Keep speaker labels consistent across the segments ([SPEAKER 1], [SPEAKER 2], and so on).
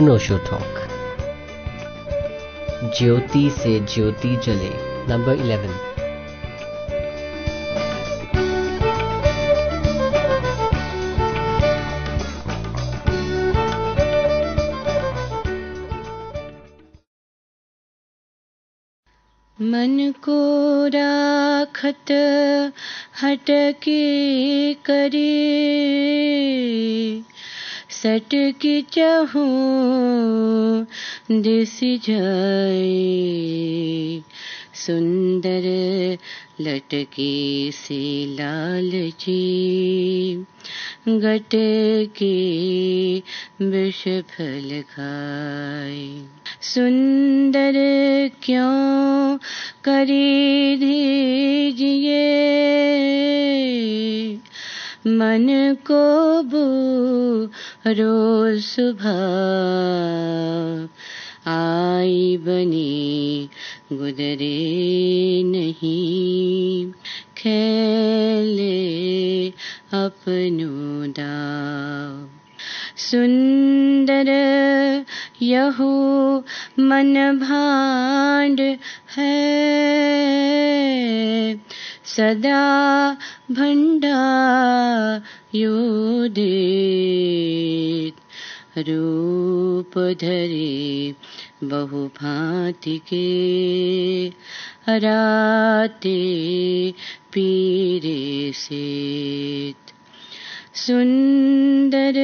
[SPEAKER 1] अनोशो talk. ज्योति से ज्योति जले number eleven.
[SPEAKER 2] मन को राखत हटके करे। सटकी चहू, दिस जाए। सुंदर लटके से लालची गट के विष फल खाए। सुंदर क्यों करी दीजिए मन को बू रोज सुबह आई बनी गुजरे नहीं। खेले अपनो सुंदर यहो मन भांड है। सदा भंडा यो रूप धरे बहु भांति के राते पीरे से सुंदर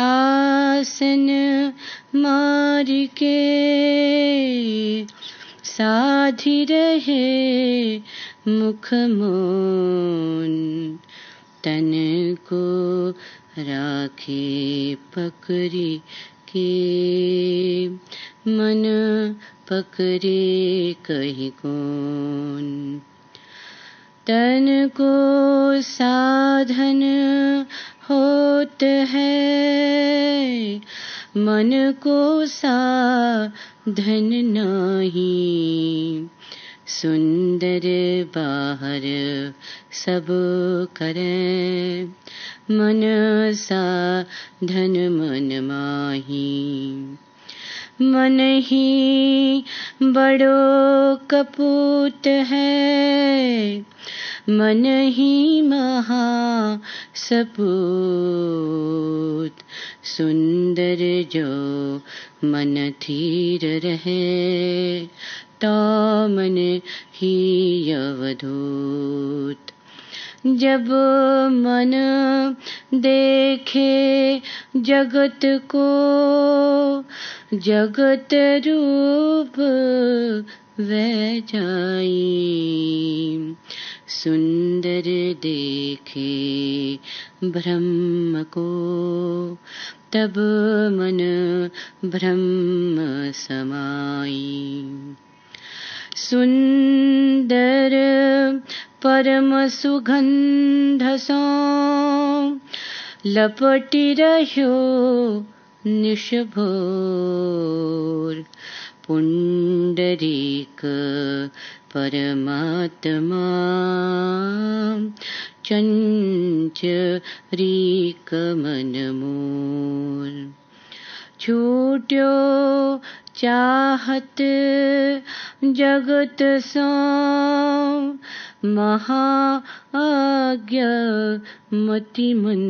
[SPEAKER 2] आसन मार के साधी रहे मुख मोन तन को राखे पकड़ी के। मन पकड़े कहीं कौन। तन को साधन होत है। मन को साधन नहीं। सुंदर बाहर सब करे। मन सा धन मन माही। मन ही बड़ो कपूत है। मन ही महा सपूत। सुंदर जो मन थीर रहे तो मन ही अवधूत। जब मन देखे जगत को, जगत रूप वह जाई। सुंदर देखे ब्रह्म को, तब मन ब्रह्म समाई। सुंदर परम सुगंध सो, लपटी रह्यो निशभोर। पुंडरीक परमात्मा। चञ्चरीक मनमोर छूट्यो चाहत जगत सो। महाज्ञ मतिमन।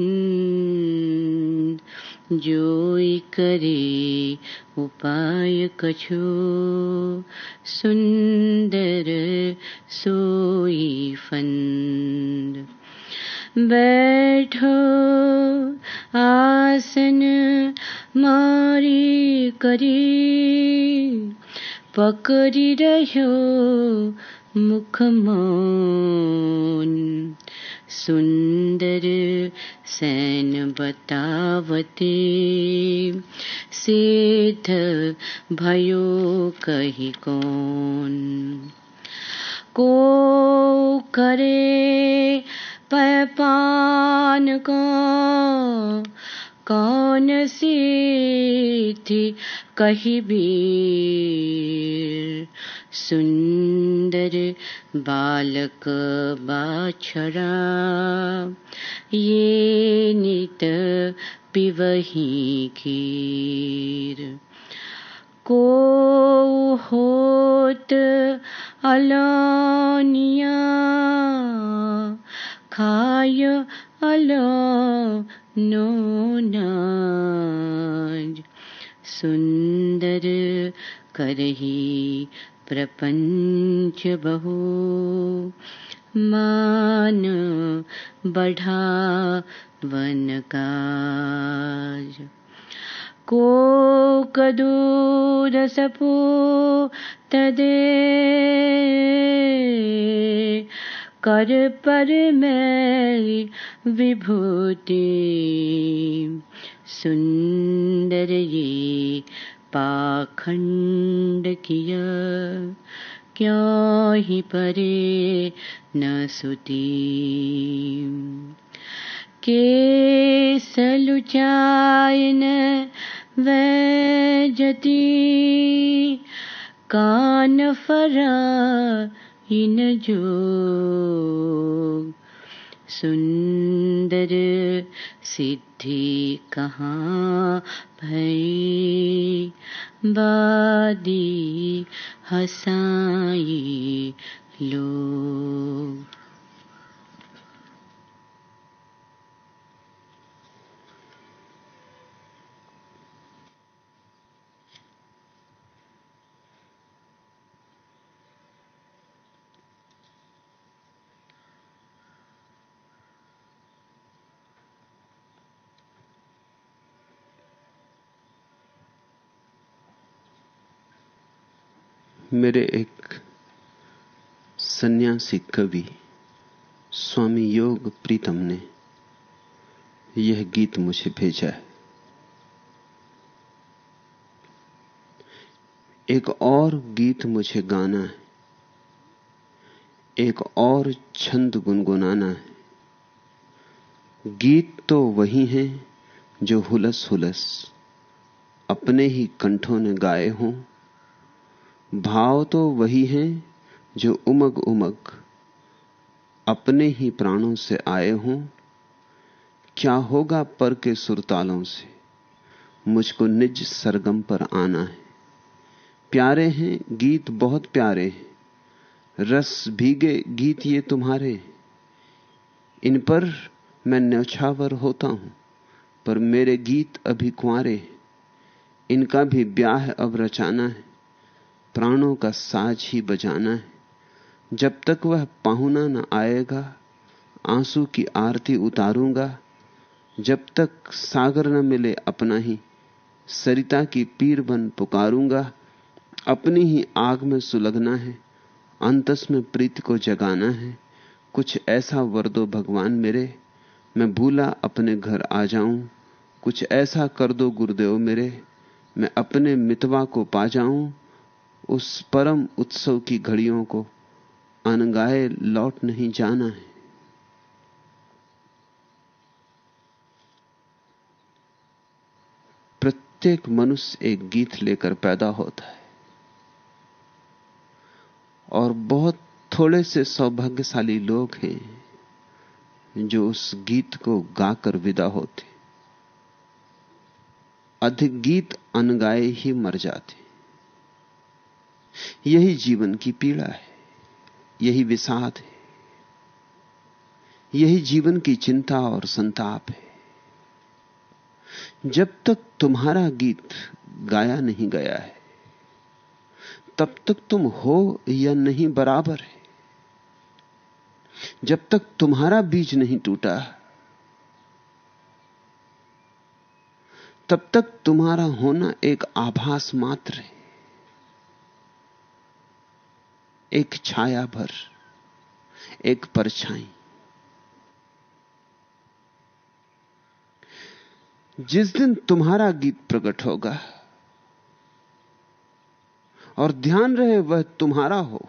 [SPEAKER 2] जोई करे उपाय कछो। सुंदर सोई फंद। बैठो, आसन मारी करी। पकड़ी रहो मुख मौन। सुंदर सैन बतावते। सेठ भयो कही कौन? को करे पैपान को? कौन सी थी कही भी सुंदर बालक बाछड़ा, ये नित पिबही खीर। को होत अलानिया, खाय अलो नो नाज। सुंदर करही प्रपंच बहु मान बढ़ा वन काज। को कदूर सपू तदे। कर पर मेरी विभूति। सुंदर ये पाखंड किया। क्या ही परे न सुती। के सलुचायन वैजती। कान फरा इन जो। सुंदर सिद्धि कहाँ भई? बादी हसाई लोग
[SPEAKER 3] मेरे एक सन्यासी कवि, स्वामी योग प्रीतम ने यह गीत मुझे भेजा है। एक और गीत मुझे गाना है। एक और छंद गुनगुनाना है। गीत तो वही है जो हुलस हुलस अपने ही कंठों ने गाए हों। भाव तो वही है जो उमग उमग। अपने ही प्राणों से आए हों, क्या होगा पर के सुरतालों से? मुझको निज सरगम पर आना है। प्यारे हैं, गीत बहुत प्यारे हैं। रस भीगे गीत ये तुम्हारे। इन पर मैं न्यौछावर होता हूँ, पर मेरे गीत अभी कुआरे इनका भी ब्याह अब रचाना है। प्राणों का साज ही बजाना है। जब तक वह पाहुना न आएगा, आँसू की आरती उतारूँगा। जब तक सागर न मिले अपना ही, सरिता की पीर बन पुकारूँगा। अपनी ही आग में सुलगना है, अंतस में प्रीति को जगाना है। कुछ ऐसा वर दो भगवान मेरे, मैं भूला अपने घर आ जाऊँ। कुछ ऐसा कर दो गुरुदेव मेरे, मैं अपने मितवा को पा जाऊँ। उस परम उत्सव की घड़ियों को अनगाए लौट नहीं जाना है। प्रत्येक मनुष्य एक गीत लेकर पैदा होता है और बहुत थोड़े से सौभाग्यशाली लोग हैं जो उस गीत को गाकर विदा होते। अधिक गीत अनगाए ही मर जाते। यही जीवन की पीड़ा है, यही विषाद है, यही जीवन की चिंता और संताप है। जब तक तुम्हारा गीत गाया नहीं गया है, तब तक तुम हो या नहीं बराबर है। जब तक तुम्हारा बीज नहीं टूटा, तब तक तुम्हारा होना एक आभास मात्र है। एक छाया भर, एक परछाई। जिस दिन तुम्हारा गीत प्रकट होगा और ध्यान रहे वह तुम्हारा हो,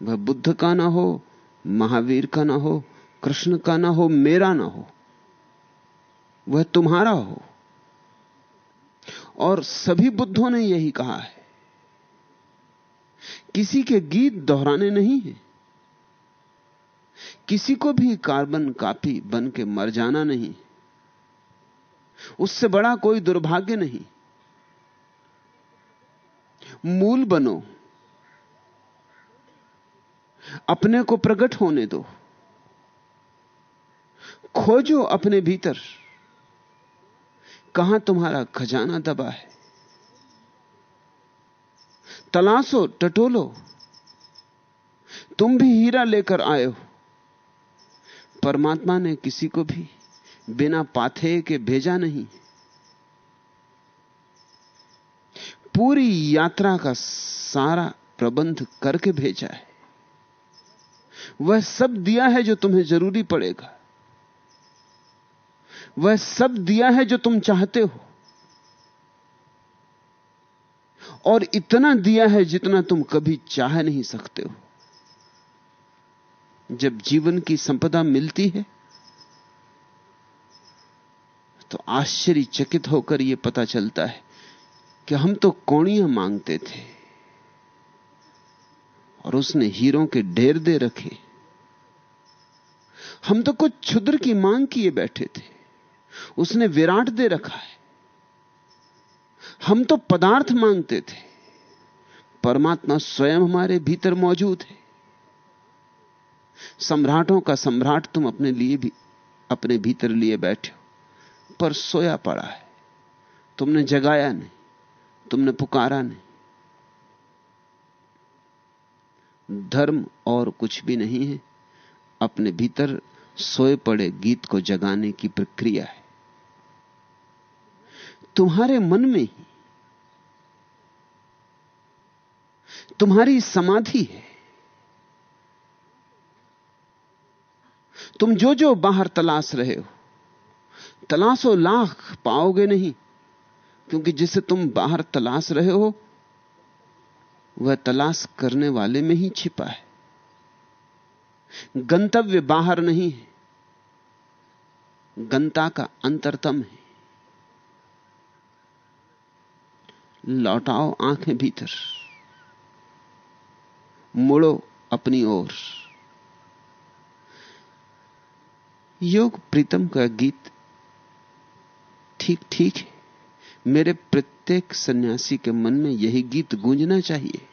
[SPEAKER 3] वह बुद्ध का ना हो, महावीर का ना हो, कृष्ण का ना हो, मेरा ना हो, वह तुम्हारा हो। और सभी बुद्धों ने यही कहा है किसी के गीत दोहराने नहीं है। किसी को भी कार्बन कापी बन के मर जाना नहीं। उससे बड़ा कोई दुर्भाग्य नहीं। मूल बनो। अपने को प्रकट होने दो। खोजो अपने भीतर। कहाँ तुम्हारा खजाना दबा है? तलाशो, टटोलो। तुम भी हीरा लेकर आए हो। परमात्मा ने किसी को भी बिना पाथे के भेजा नहीं। पूरी यात्रा का सारा प्रबंध करके भेजा है। वह सब दिया है जो तुम्हें ज़रूरी पड़ेगा। वह सब दिया है जो तुम चाहते हो। और इतना दिया है जितना तुम कभी चाह नहीं सकते हो। जब जीवन की संपदा मिलती है तो आश्चर्यचकित होकर यह पता चलता है कि हम तो कौड़ियाँ मांगते थे और उसने हीरों के ढेर दे रखे। हम तो कुछ क्षुद्र की मांग किए बैठे थे। उसने विराट दे रखा है। हम तो पदार्थ मांगते थे। परमात्मा स्वयं हमारे भीतर मौजूद है। सम्राटों का सम्राट तुम अपने लिए भी, अपने भीतर लिए बैठे हो। पर सोया पड़ा है। तुमने जगाया नहीं। तुमने पुकारा नहीं। धर्म और कुछ भी नहीं है। अपने भीतर सोए पड़े गीत को जगाने की प्रक्रिया है। तुम्हारे मन में ही तुम्हारी समाधि है। तुम जो जो बाहर तलाश रहे हो, तलाशो लाख पाओगे नहीं, क्योंकि जिसे तुम बाहर तलाश रहे हो, वह तलाश करने वाले में ही छिपा है। गंतव्य बाहर नहीं है, गंता का अंतरतम है। लौटाओ आँखें भीतर। मुड़ो अपनी ओर। योग प्रीतम का गीत ठीक ठीक है। मेरे प्रत्येक सन्यासी के मन में यही गीत गूंजना चाहिए।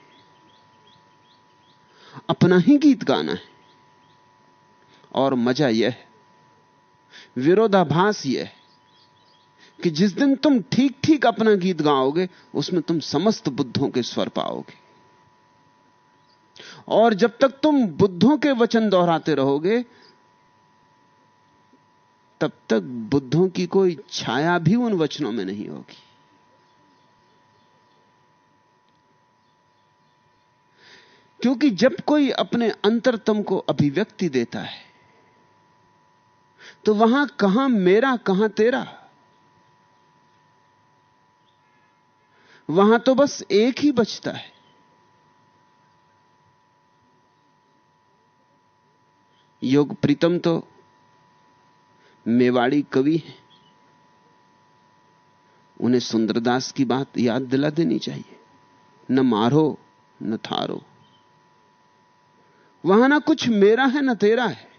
[SPEAKER 3] अपना ही गीत गाना है। और मज़ा यह है, विरोधाभास यह कि जिस दिन तुम ठीक ठीक अपना गीत गाओगे, उसमें तुम समस्त बुद्धों के स्वर पाओगे। और जब तक तुम बुद्धों के वचन दोहराते रहोगे, तब तक बुद्धों की कोई छाया भी उन वचनों में नहीं होगी। क्योंकि जब कोई अपने अंतरतम को अभिव्यक्ति देता है तो वहाँ कहाँ मेरा, कहाँ तेरा? वहाँ तो बस एक ही बचता है। योग प्रीतम तो मेवाड़ी कवि है। उन्हें सुंदरदास की बात याद दिला देनी चाहिए। न मारो, न थारो। वहाँ ना कुछ मेरा है, न तेरा है।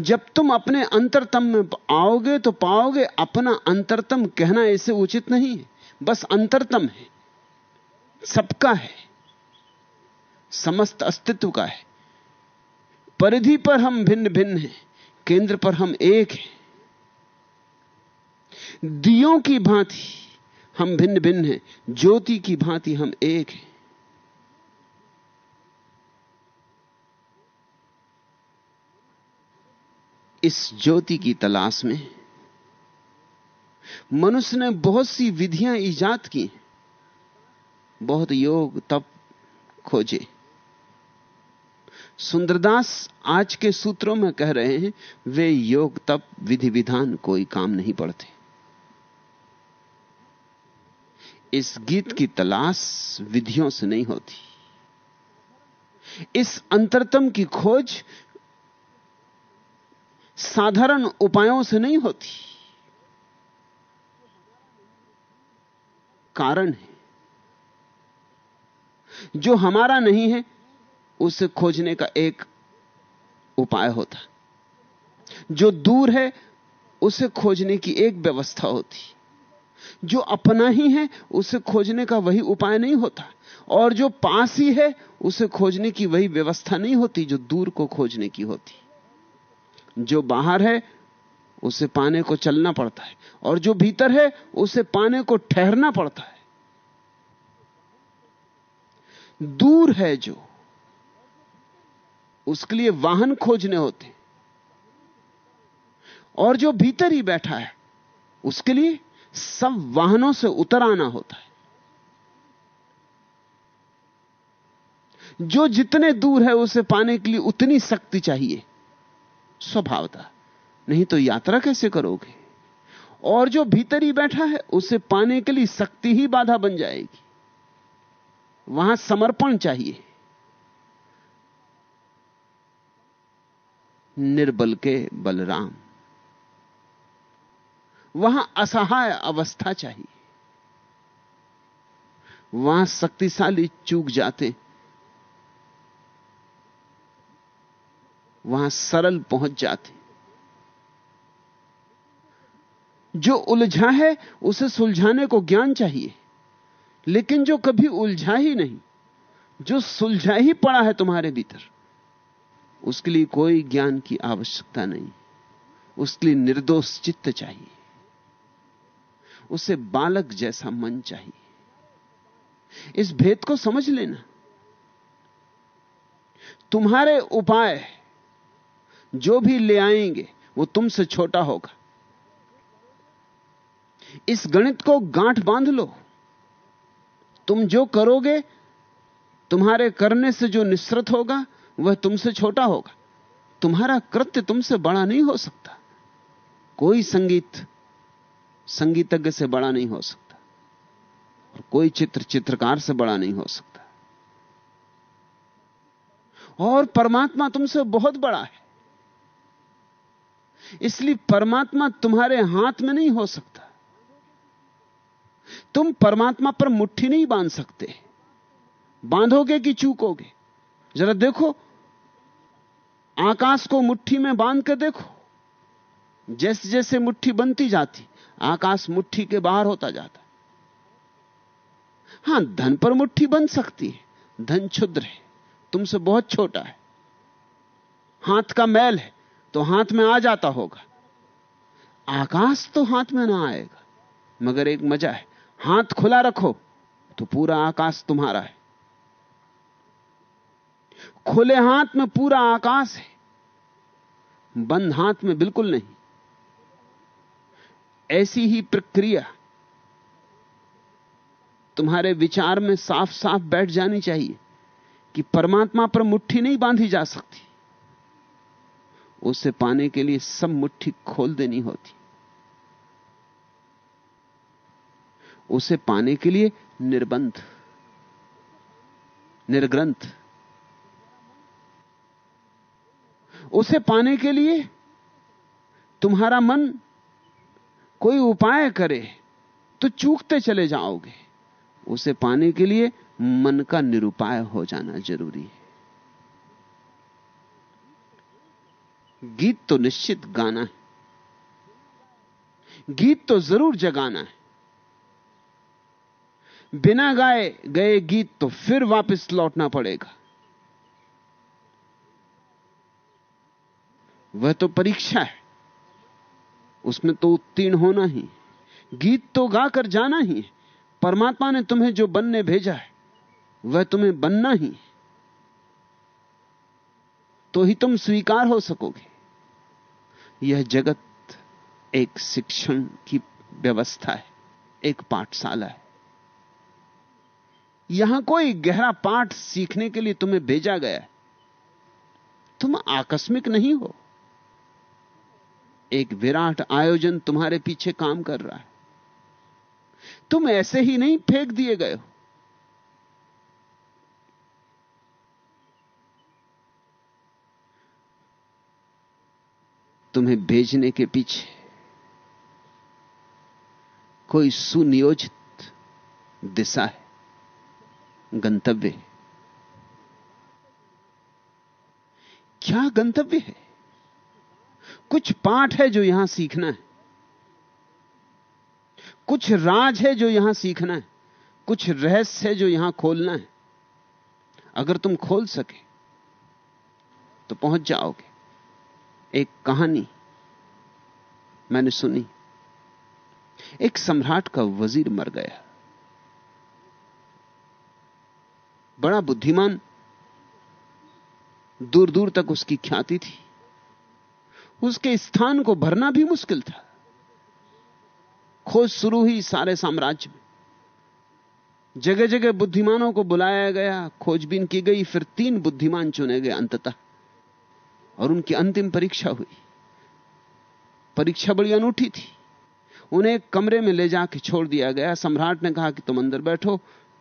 [SPEAKER 3] जब तुम अपने अंतरतम में आओगे तो पाओगे अपना अंतरतम कहना ऐसे उचित नहीं है। बस अंतरतम है। सबका है। समस्त अस्तित्व का है। परिधि पर हम भिन्न भिन्न हैं, केंद्र पर हम एक हैं। दियों की भांति हम भिन्न भिन्न हैं, ज्योति की भांति हम एक हैं। इस ज्योति की तलाश में मनुष्य ने बहुत सी विधियाँ ईजाद की बहुत योग तप खोजे। सुंदरदास आज के सूत्रों में कह रहे हैं, वे योग तप विधि विधान कोई काम नहीं पड़ते इस गीत की तलाश विधियों से नहीं होती। इस अंतरतम की खोज साधारण उपायों से नहीं होती। कारण है, जो हमारा नहीं है उसे खोजने का एक उपाय होता। जो दूर है, उसे खोजने की एक व्यवस्था होती। जो अपना ही है, उसे खोजने का वही उपाय नहीं होता। और जो पास ही है, उसे खोजने की वही व्यवस्था नहीं होती जो दूर को खोजने की होती। जो बाहर है, उसे पाने को चलना पड़ता है। और जो भीतर है, उसे पाने को ठहरना पड़ता है। दूर है जो उसके लिए वाहन खोजने होते और जो भीतर ही बैठा है, उसके लिए सब वाहनों से उतर आना होता है। जो जितने दूर है, उसे पाने के लिए उतनी शक्ति चाहिए। स्वभावता। नहीं तो यात्रा कैसे करोगे? और जो भीतर ही बैठा है, उसे पाने के लिए शक्ति ही बाधा बन जाएगी। वहाँ समर्पण चाहिए। निर्बल के बलराम। वहाँ असहाय अवस्था चाहिए। वहाँ शक्तिशाली चूक जाते। वहाँ सरल पहुँच जाते। जो उलझा है, उसे सुलझाने को ज्ञान चाहिए। लेकिन जो कभी उलझा ही नहीं, जो सुलझा ही पड़ा है तुम्हारे भीतर उसके लिए कोई ज्ञान की आवश्यकता नहीं। उसके लिए निर्दोष चित्त चाहिए। उसे बालक जैसा मन चाहिए। इस भेद को समझ लेना। तुम्हारे उपाय जो भी ले आएँगे, वो तुमसे छोटा होगा। इस गणित को गांठ बाँध लो। तुम जो करोगे, तुम्हारे करने से जो निश्रत होगा वह तुमसे छोटा होगा। तुम्हारा कृत्य तुमसे बड़ा नहीं हो सकता। कोई संगीत, संगीतज्ञ से बड़ा नहीं हो सकता। और कोई चित्र, चित्रकार से बड़ा नहीं हो सकता। और परमात्मा तुमसे बहुत बड़ा है। इसलिए परमात्मा तुम्हारे हाथ में नहीं हो सकता। तुम परमात्मा पर मुट्ठी नहीं बाँध सकते। बांधोगे कि चूकोगे? जरा देखो आकाश को मुट्ठी में बाँध कर देखो। जैसे जैसे मुट्ठी बनती जाती, आकाश मुट्ठी के बाहर होता जाता। हाँ, धन पर मुट्ठी बन सकती है। धन क्षुद्र है, तुमसे बहुत छोटा है। हाथ का मैल है तो हाथ में आ जाता होगा। आकाश तो हाथ में ना आएगा, मगर एक मज़ा है। हाथ खुला रखो तो पूरा आकाश तुम्हारा है। खुले हाथ में पूरा आकाश है, बंद हाथ में बिल्कुल नहीं। ऐसी ही प्रक्रिया तुम्हारे विचार में साफ़ साफ़ बैठ जानी चाहिए कि परमात्मा पर मुट्ठी नहीं बांधी जा सकती। उसे पाने के लिए सब मुट्ठी खोल देनी होती। उसे पाने के लिए निर्बंध, निर्ग्रंथ। उसे पाने के लिए तुम्हारा मन कोई उपाय करे तो चूकते चले जाओगे। उसे पाने के लिए मन का निरुपाय हो जाना ज़रूरी है। गीत तो निश्चित गाना है। गीत तो ज़रूर जगाना है। बिना गाए गए गीत तो फिर वापस लौटना पड़ेगा। वह तो परीक्षा है। उसमें तो उत्तीर्ण होना ही। गीत तो गाकर जाना ही। परमात्मा ने तुम्हें जो बनने भेजा है, वह तुम्हें बनना ही। तो ही तुम स्वीकार हो सकोगे। यह जगत एक शिक्षण की व्यवस्था है, एक पाठशाला है। यहाँ कोई गहरा पाठ सीखने के लिए तुम्हें भेजा गया है। तुम आकस्मिक नहीं हो। एक विराट आयोजन तुम्हारे पीछे काम कर रहा है। तुम ऐसे ही नहीं फेंक दिए गए हो। तुम्हें भेजने के पीछे कोई सुनियोजित दिशा है, गंतव्य क्या गंतव्य है? कुछ पाठ है जो यहाँ सीखना है। कुछ राज है जो यहाँ सीखना है। कुछ रहस्य है जो यहाँ खोलना है। अगर तुम खोल सके तो पहुँच जाओगे। एक कहानी मैंने सुनी। एक सम्राट का वज़ीर मर गया। बड़ा बुद्धिमान दूर दूर तक उसकी ख्याति थी। उसके स्थान को भरना भी मुश्किल था। खोज शुरू हुई सारे साम्राज्य में। जगह जगह बुद्धिमानों को बुलाया गया, खोजबीन की गई, फिर तीन बुद्धिमान चुने गए अंततः। और उनकी अंतिम परीक्षा हुई। परीक्षा बड़ी अनूठी थी। उन्हें एक कमरे में ले जाके छोड़ दिया गया। सम्राट ने कहा कि तुम अंदर बैठो,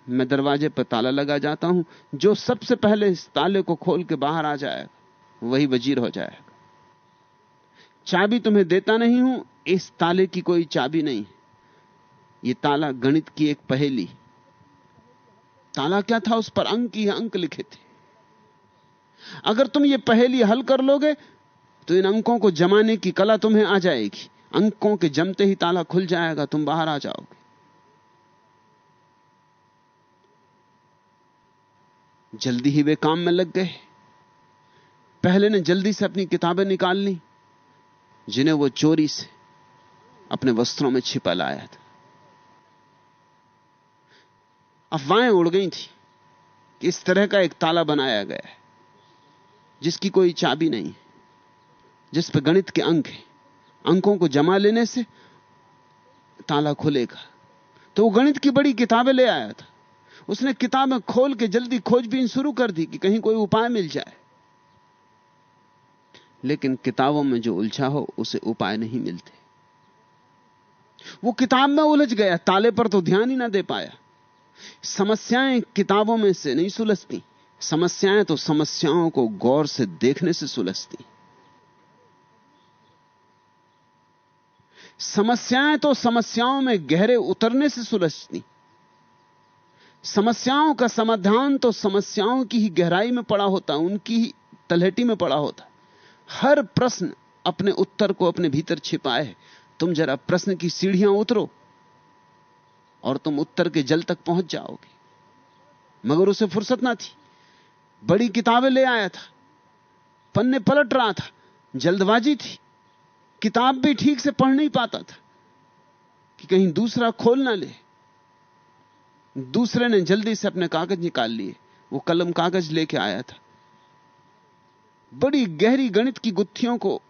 [SPEAKER 3] मैं दरवाजे पर ताला लगा जाता हूँ। जो सबसे पहले इस ताले को खोल के बाहर आ जाएगा, वही वज़ीर हो जाएगा। चाबी तुम्हें देता नहीं हूँ, इस ताले की कोई चाबी नहीं। यह ताला गणित की एक पहेली। ताला क्या था? उस पर अंक ही अंक लिखे थे। अगर तुम ये पहेली हल कर लोगे तो इन अंकों को जमाने की कला तुम्हें आ जाएगी। अंकों के जमते ही ताला खुल जाएगा, तुम बाहर आ जाओगे। जल्दी ही वे काम में लग गए। पहले ने जल्दी से अपनी किताबें निकाल ली। जिन्हें वो चोरी से अपने वस्त्रों में छिपा लाया था। अफवाहें उड़ गई थी कि इस तरह का एक ताला बनाया गया है, जिसकी कोई चाबी नहीं, जिस पर गणित के अंक हैं। अंकों को जमा लेने से ताला खुलेगा। तो वो गणित की बड़ी किताबें ले आया था। उसने किताबें खोल के जल्दी खोजबीन शुरू कर दी कि कहीं कोई उपाय मिल जाए। लेकिन किताबों में जो उलझा हो, उसे उपाय नहीं मिलते। वो किताब में उलझ गया, ताले पर तो ध्यान ही ना दे पाया। समस्याएँ किताबों में से नहीं सुलझती। समस्याएँ तो समस्याओं को गौर से देखने से सुलझती। समस्याएँ तो समस्याओं में गहरे उतरने से सुलझती। समस्याओं का समाधान तो समस्याओं की ही गहराई में पड़ा होता, उनकी ही तलहटी में पड़ा होता। हर प्रश्न अपने उत्तर को अपने भीतर छिपाए है। तुम जरा प्रश्न की सीढ़ियाँ उतरो और तुम उत्तर के जल तक पहुँच जाओगे। मगर उसे फुर्सत ना थी। बड़ी किताबें ले आया था। पन्ने पलट रहा था। जल्दबाजी थी। किताब भी ठीक से पढ़ नहीं पाता था कि कहीं दूसरा खोल ना ले। दूसरे ने जल्दी से अपने कागज़ निकाल लिए। वो कलम कागज़ लेके आया था। बड़ी गहरी गणित की गुत्थियों को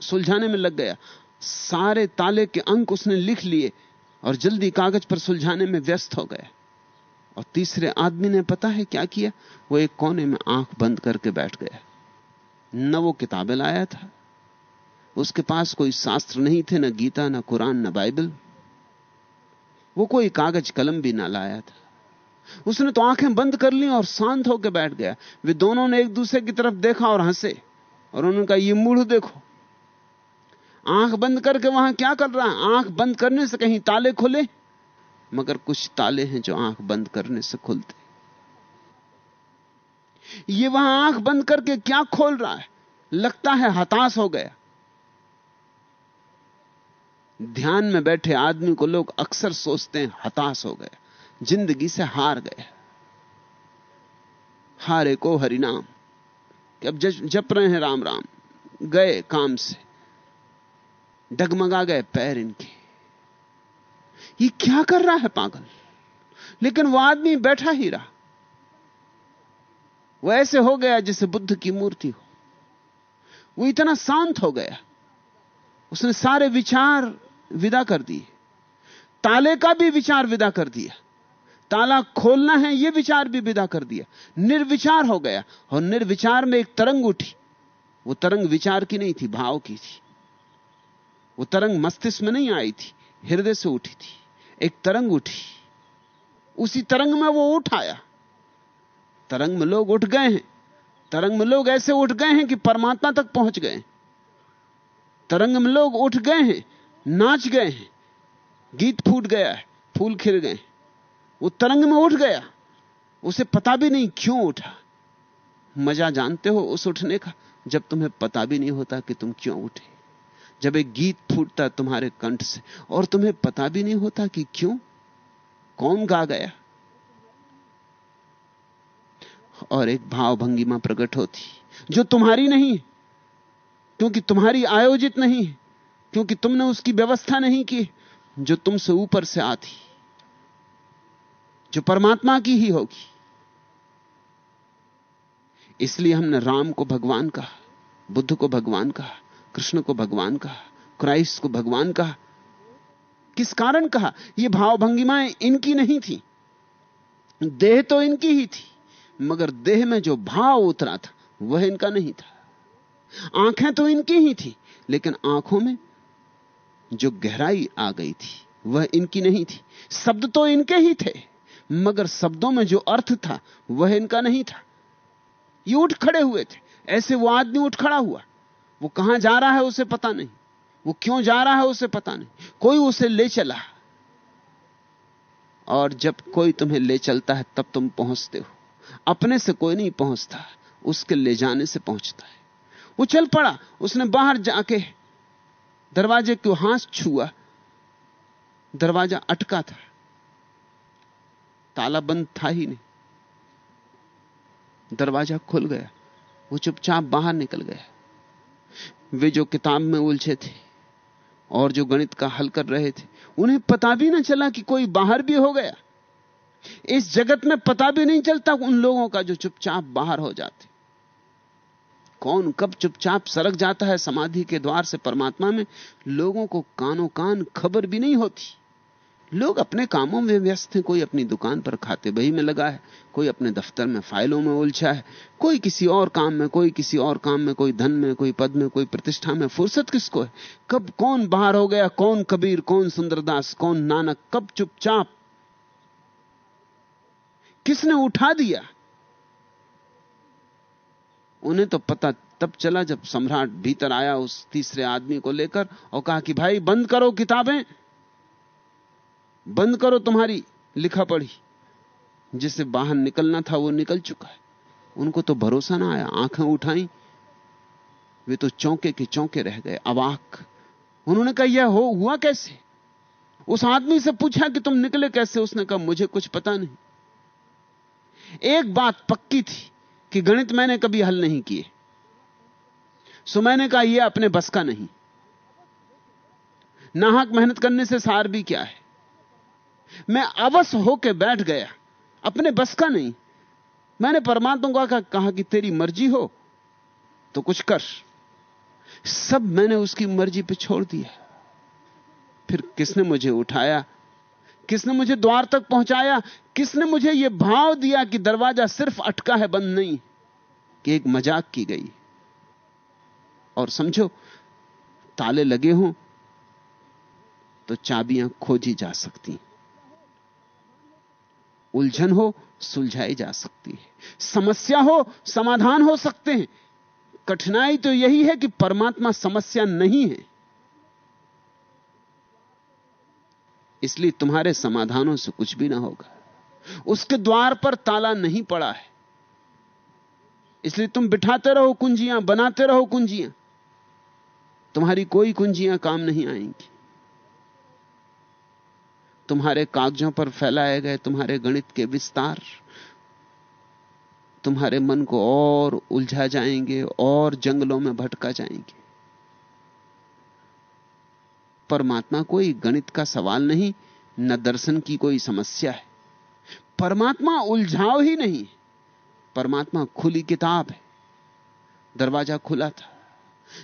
[SPEAKER 3] सुलझाने में लग गया। सारे ताले के अंक उसने लिख लिए और जल्दी कागज़ पर सुलझाने में व्यस्त हो गया। और तीसरे आदमी ने पता है क्या किया? वो एक कोने में आँख बंद करके बैठ गया। न वो किताबें लाया था। उसके पास कोई शास्त्र नहीं थे, न गीता, न कुरान, न बाइबल। वो कोई कागज़ कलम भी ना लाया था। उसने तो आँखें बंद कर ली और शांत होकर बैठ गया। वे दोनों ने एक दूसरे की तरफ़ देखा और हंसे और उन्होंने कहा, ये मूढ़ देखो। आँख बंद करके वहाँ क्या कर रहा है? आँख बंद करने से कहीं ताले खुले? मगर कुछ ताले हैं जो आँख बंद करने से खुलते। ये वहाँ आँख बंद करके क्या खोल रहा है? लगता है हताश हो गया। ध्यान में बैठे आदमी को लोग अक्सर सोचते हैं, हताश हो गया। ज़िंदगी से हार गया हारे को हरिनाम। कि अब जप रहे हैं राम राम। गए काम से। डगमगा गए पैर इनके। ये क्या कर रहा है पागल? लेकिन वो आदमी बैठा ही रहा। वो ऐसे हो गया जैसे बुद्ध की मूर्ति हो। वो इतना शांत हो गया। उसने सारे विचार विदा कर दिए। ताले का भी विचार विदा कर दिया। ताला खोलना है यह विचार भी विदा कर दिया। निर्विचार हो गया, और निर्विचार में एक तरंग उठी। वो तरंग विचार की नहीं थी, भाव की थी। वो तरंग मस्तिष्क में नहीं आई थी, हृदय से उठी थी। एक तरंग उठी। उसी तरंग में वो उठ आया। तरंग में लोग उठ गए हैं। तरंग में लोग ऐसे उठ गए हैं कि परमात्मा तक पहुँच गए तरंग में लोग उठ गए हैं, नाच गए हैं। गीत फूट गया है, फूल खिल गए वो तरंग में उठ गया। उसे पता भी नहीं क्यों उठा। मज़ा जानते हो उस उठने का? जब तुम्हें पता भी नहीं होता कि तुम क्यों उठे। जब एक गीत फूटता तुम्हारे कंठ से, और तुम्हें पता भी नहीं होता कि क्यों, कौन गा गया? और एक भाव भंगिमा प्रकट होती, जो तुम्हारी नहीं क्योंकि तुम्हारी आयोजित नहीं क्योंकि तुमने उसकी व्यवस्था नहीं की, जो तुमसे ऊपर से आती। जो परमात्मा की ही होगी। इसलिए हमने राम को भगवान कहा, बुद्ध को भगवान कहा, कृष्ण को भगवान कहा, क्राइस्ट को भगवान कहा। किस कारण कहा? यह भाव भंगिमाएँ इनकी नहीं थी। देह तो इनकी ही थी, मगर देह में जो भाव उतरा था, वह इनका नहीं था। आँखें तो इनकी ही थी, लेकिन आँखों में जो गहराई आ गई थी, वह इनकी नहीं थी। शब्द तो इनके ही थे। मगर शब्दों में जो अर्थ था, वह इनका नहीं था। ये उठ खड़े हुए थे। ऐसे वो आदमी उठ खड़ा हुआ। वो कहाँ जा रहा है उसे पता नहीं। वो क्यों जा रहा है उसे पता नहीं। कोई उसे ले चला। और जब कोई तुम्हें ले चलता है, तब तुम पहुँचते हो। अपने से कोई नहीं पहुँचता। उसके ले जाने से पहुँचता है। वो चल पड़ा। उसने बाहर जाके दरवाजे को हाथ छुआ। दरवाज़ा अटका था। ताला बंद था ही नहीं। दरवाज़ा खुल गया। वो चुपचाप बाहर निकल गया। वे जो किताब में उलझे थे और जो गणित का हल कर रहे थे, उन्हें पता भी ना चला कि कोई बाहर भी हो गया। इस जगत में पता भी नहीं चलता उन लोगों का जो चुपचाप बाहर हो जाते। कौन कब चुपचाप सरक जाता है समाधि के द्वार से परमात्मा में, लोगों को कानों कान खबर भी नहीं होती। लोग अपने कामों में व्यस्त हैं, कोई अपनी दुकान पर खाते बही में लगा है, कोई अपने दफ्तर में फाइलों में उलझा है, कोई किसी और काम में, कोई किसी और काम में, कोई धन में, कोई पद में, कोई प्रतिष्ठा में। फुर्सत किसको है? कब कौन बाहर हो गया, कौन कबीर, कौन सुंदरदास, कौन नानक, कब चुपचाप? किसने उठा दिया? उन्हें तो पता तब चला जब सम्राट भीतर आया उस तीसरे आदमी को लेकर और कहा कि भाई, बंद करो किताबें। बंद करो तुम्हारी लिखा पढ़ी। जिसे बाहर निकलना था वो निकल चुका है। उनको तो भरोसा ना आया। आँखें उठाई। वे तो चौंके के चौंके रह गए। अवाक उन्होंने कहा, यह हो, हुआ कैसे? उस आदमी से पूछा कि तुम निकले कैसे? उसने कहा, मुझे कुछ पता नहीं। एक बात पक्की थी कि गणित मैंने कभी हल नहीं किए। सो मैंने कहा, यह अपने बस का नहीं। नाहक मेहनत करने से सार भी क्या है? मैं अवश्य होके बैठ गया, अपने बस का नहीं। मैंने परमात्मा को कहा कि तेरी मर्ज़ी हो तो कुछ कर। सब मैंने उसकी मर्ज़ी पे छोड़ दिया। फिर किसने मुझे उठाया? किसने मुझे द्वार तक पहुँचाया? किसने मुझे यह भाव दिया कि दरवाज़ा सिर्फ़ अटका है, बंद नहीं, कि एक मज़ाक की गई? और समझो, ताले लगे हों तो चाबियाँ खोजी जा सकती। उलझन हो, सुलझाई जा सकती है। समस्या हो, समाधान हो सकते हैं। कठिनाई तो यही है कि परमात्मा समस्या नहीं है। इसलिए तुम्हारे समाधानों से कुछ भी ना होगा। उसके द्वार पर ताला नहीं पड़ा है। इसलिए तुम बिठाते रहो कुंजियाँ, बनाते रहो कुंजियाँ। तुम्हारी कोई कुंजियाँ काम नहीं आएँगी। तुम्हारे कागजों पर फैलाए गए तुम्हारे गणित के विस्तार, तुम्हारे मन को और उलझा जाएँगे, और जंगलों में भटका जाएँगे। परमात्मा कोई गणित का सवाल नहीं, न दर्शन की कोई समस्या है। परमात्मा उलझाव ही नहीं, परमात्मा खुली किताब है। दरवाज़ा खुला था,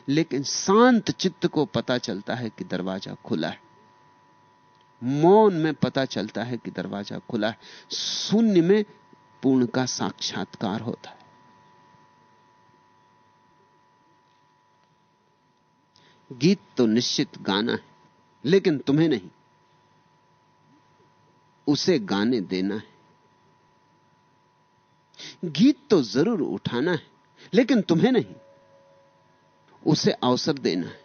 [SPEAKER 3] लेकिन शांत चित्त को पता चलता है कि दरवाज़ा खुला है। मौन में पता चलता है कि दरवाज़ा खुला है। शून्य में पूर्ण का साक्षात्कार होता है। गीत तो निश्चित गाना है, लेकिन तुम्हें नहीं। उसे गाने देना है। गीत तो ज़रूर उठाना है, लेकिन तुम्हें नहीं। उसे अवसर देना है।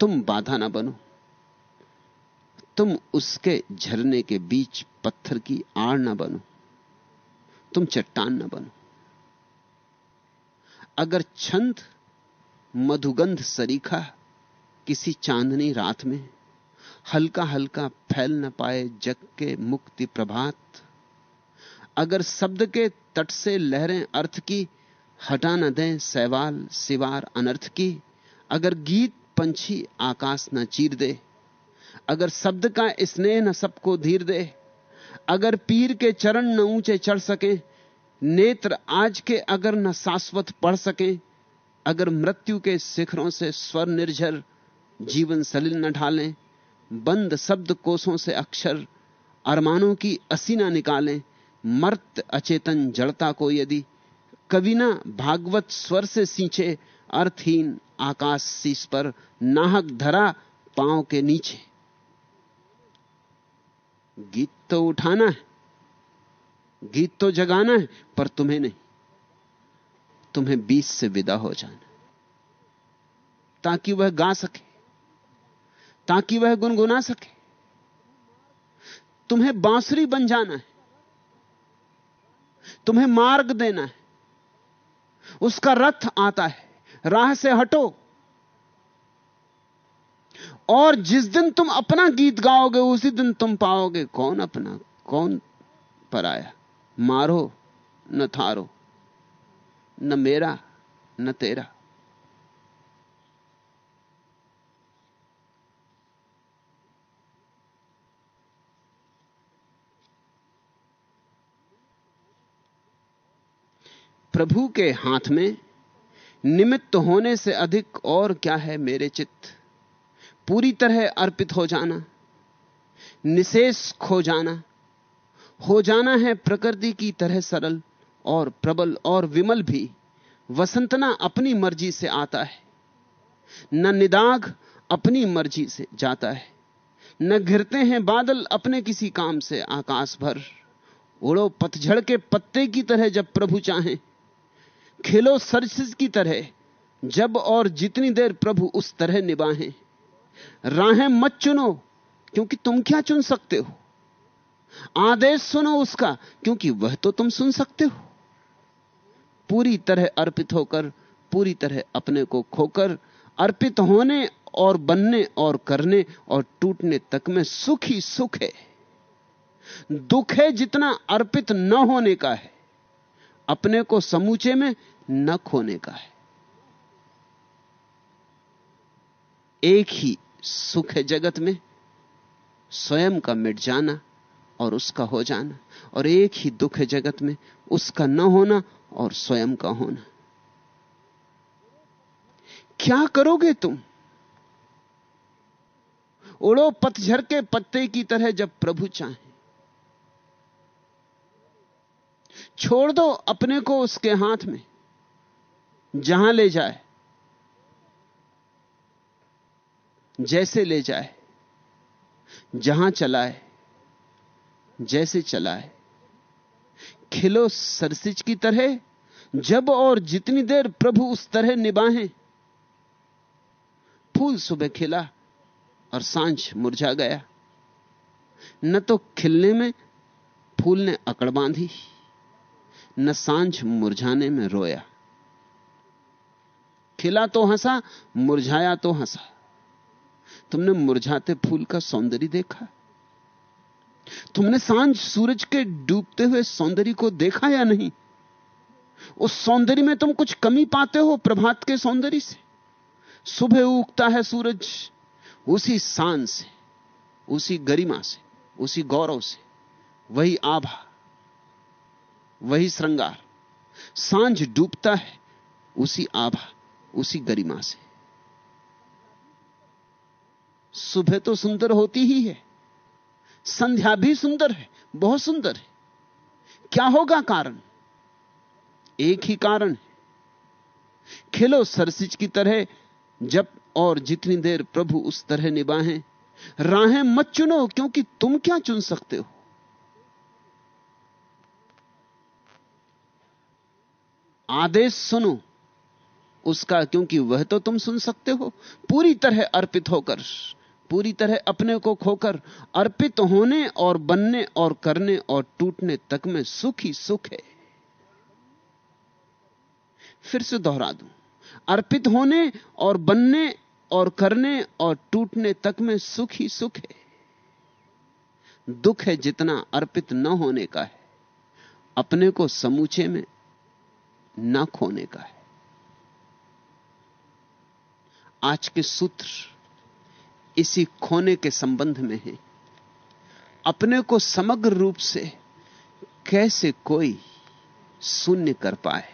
[SPEAKER 3] तुम बाधा ना बनो। तुम उसके झरने के बीच पत्थर की आड़ ना बनो। तुम चट्टान ना बनो। अगर छंद, मधुगंध सरीखा किसी चांदनी रात में हल्का हल्का फैल न पाए जग के मुक्ति प्रभात, अगर शब्द के तट से लहरें अर्थ की हटा न दें सैवाल सिवार अनर्थ की, अगर गीत पंछी आकाश न चीर दे अगर शब्द का स्नेह न सबको धीर दे, अगर पीर के चरण न ऊँचे चढ़ सके, नेत्र आज के अगर न शाश्वत पढ़ सके, अगर मृत्यु के शिखरों से स्वर निर्झर, जीवन सलिल न ढालें, बंद शब्द कोषों से अक्षर, अरमानों की असीना निकालें, मर्त अचेतन जड़ता को यदि, कवि ना भागवत स्वर से सींचे, अर्थहीन आकाश शीश पर नाहक धरा पाँव के नीचे। गीत तो उठाना है, गीत तो जगाना है, पर तुम्हें नहीं। तुम्हें बीच से विदा हो जाना। ताकि वह गा सके, ताकि वह गुनगुना सके। तुम्हें बांसुरी बन जाना है, तुम्हें मार्ग देना है, उसका रथ आता है, राह से हटो। और जिस दिन तुम अपना गीत गाओगे, उसी दिन तुम पाओगे, कौन अपना, कौन पराया? मारो, न थारो, न मेरा, न तेरा। प्रभु के हाथ में निमित्त होने से अधिक और क्या है मेरे चित्त? पूरी तरह अर्पित हो जाना, निशेष खो जाना, हो जाना है प्रकृति की तरह सरल और प्रबल और विमल भी। वसंतना अपनी मर्ज़ी से आता है, न निदाग अपनी मर्ज़ी से जाता है, न घिरते हैं बादल अपने किसी काम से आकाश भर। उड़ो पतझड़ के पत्ते की तरह जब प्रभु चाहें, खिलो सरसिस की तरह, जब और जितनी देर प्रभु उस तरह निभाएँ राहें मत चुनो, क्योंकि तुम क्या चुन सकते हो? आदेश सुनो उसका, क्योंकि वह तो तुम सुन सकते हो। पूरी तरह अर्पित होकर, पूरी तरह अपने को खोकर, अर्पित होने और बनने और करने और टूटने तक में सुख ही सुख है। दुख है जितना अर्पित न होने का है, अपने को समूचे में न खोने का है। एक ही सुख है जगत में, स्वयं का मिट जाना और उसका हो जाना, और एक ही दुख है जगत में, उसका न होना और स्वयं का होना। क्या करोगे तुम? उड़ो पतझर के पत्ते की तरह जब प्रभु चाहे। छोड़ दो अपने को उसके हाथ में, जहाँ ले जाए। जैसे ले जाए, जहाँ चलाए, जैसे चलाए। खिलो सरसिज की तरह, जब और जितनी देर प्रभु उस तरह निभाएँ। फूल सुबह खिला और साँझ मुरझा गया। न तो खिलने में फूल ने अकड़ बांधी, न साँझ मुरझाने में रोया। खिला तो हंसा, मुरझाया तो हंसा। तुमने मुरझाते फूल का सौंदर्य देखा? तुमने साँझ सूरज के डूबते हुए सौंदर्य को देखा या नहीं? उस सौंदर्य में तुम कुछ कमी पाते हो प्रभात के सौंदर्य से? सुबह उगता है सूरज, उसी शान से, उसी गरिमा से, उसी गौरव से, वही आभा, वही श्रृंगार। साँझ डूबता है, उसी आभा, उसी गरिमा से। सुबह तो सुंदर होती ही है। संध्या भी सुंदर है, बहुत सुंदर है। क्या होगा कारण? एक ही कारण है। खिलो सरसिज की तरह, जब और जितनी देर प्रभु उस तरह निभाएँ, राहें मत चुनो, क्योंकि तुम क्या चुन सकते हो? आदेश सुनो उसका, क्योंकि वह तो तुम सुन सकते हो। पूरी तरह अर्पित होकर पूरी तरह अपने को खोकर अर्पित होने और बनने और करने और टूटने तक में सुख ही सुख है। फिर से दोहरा दूँ। अर्पित होने और बनने और करने और टूटने तक में सुख ही सुख है। दुख है जितना अर्पित न होने का है। अपने को समूचे में न खोने का है। आज के सूत्र इसी खोने के संबंध में है। अपने को समग्र रूप से कैसे कोई शून्य कर पाए?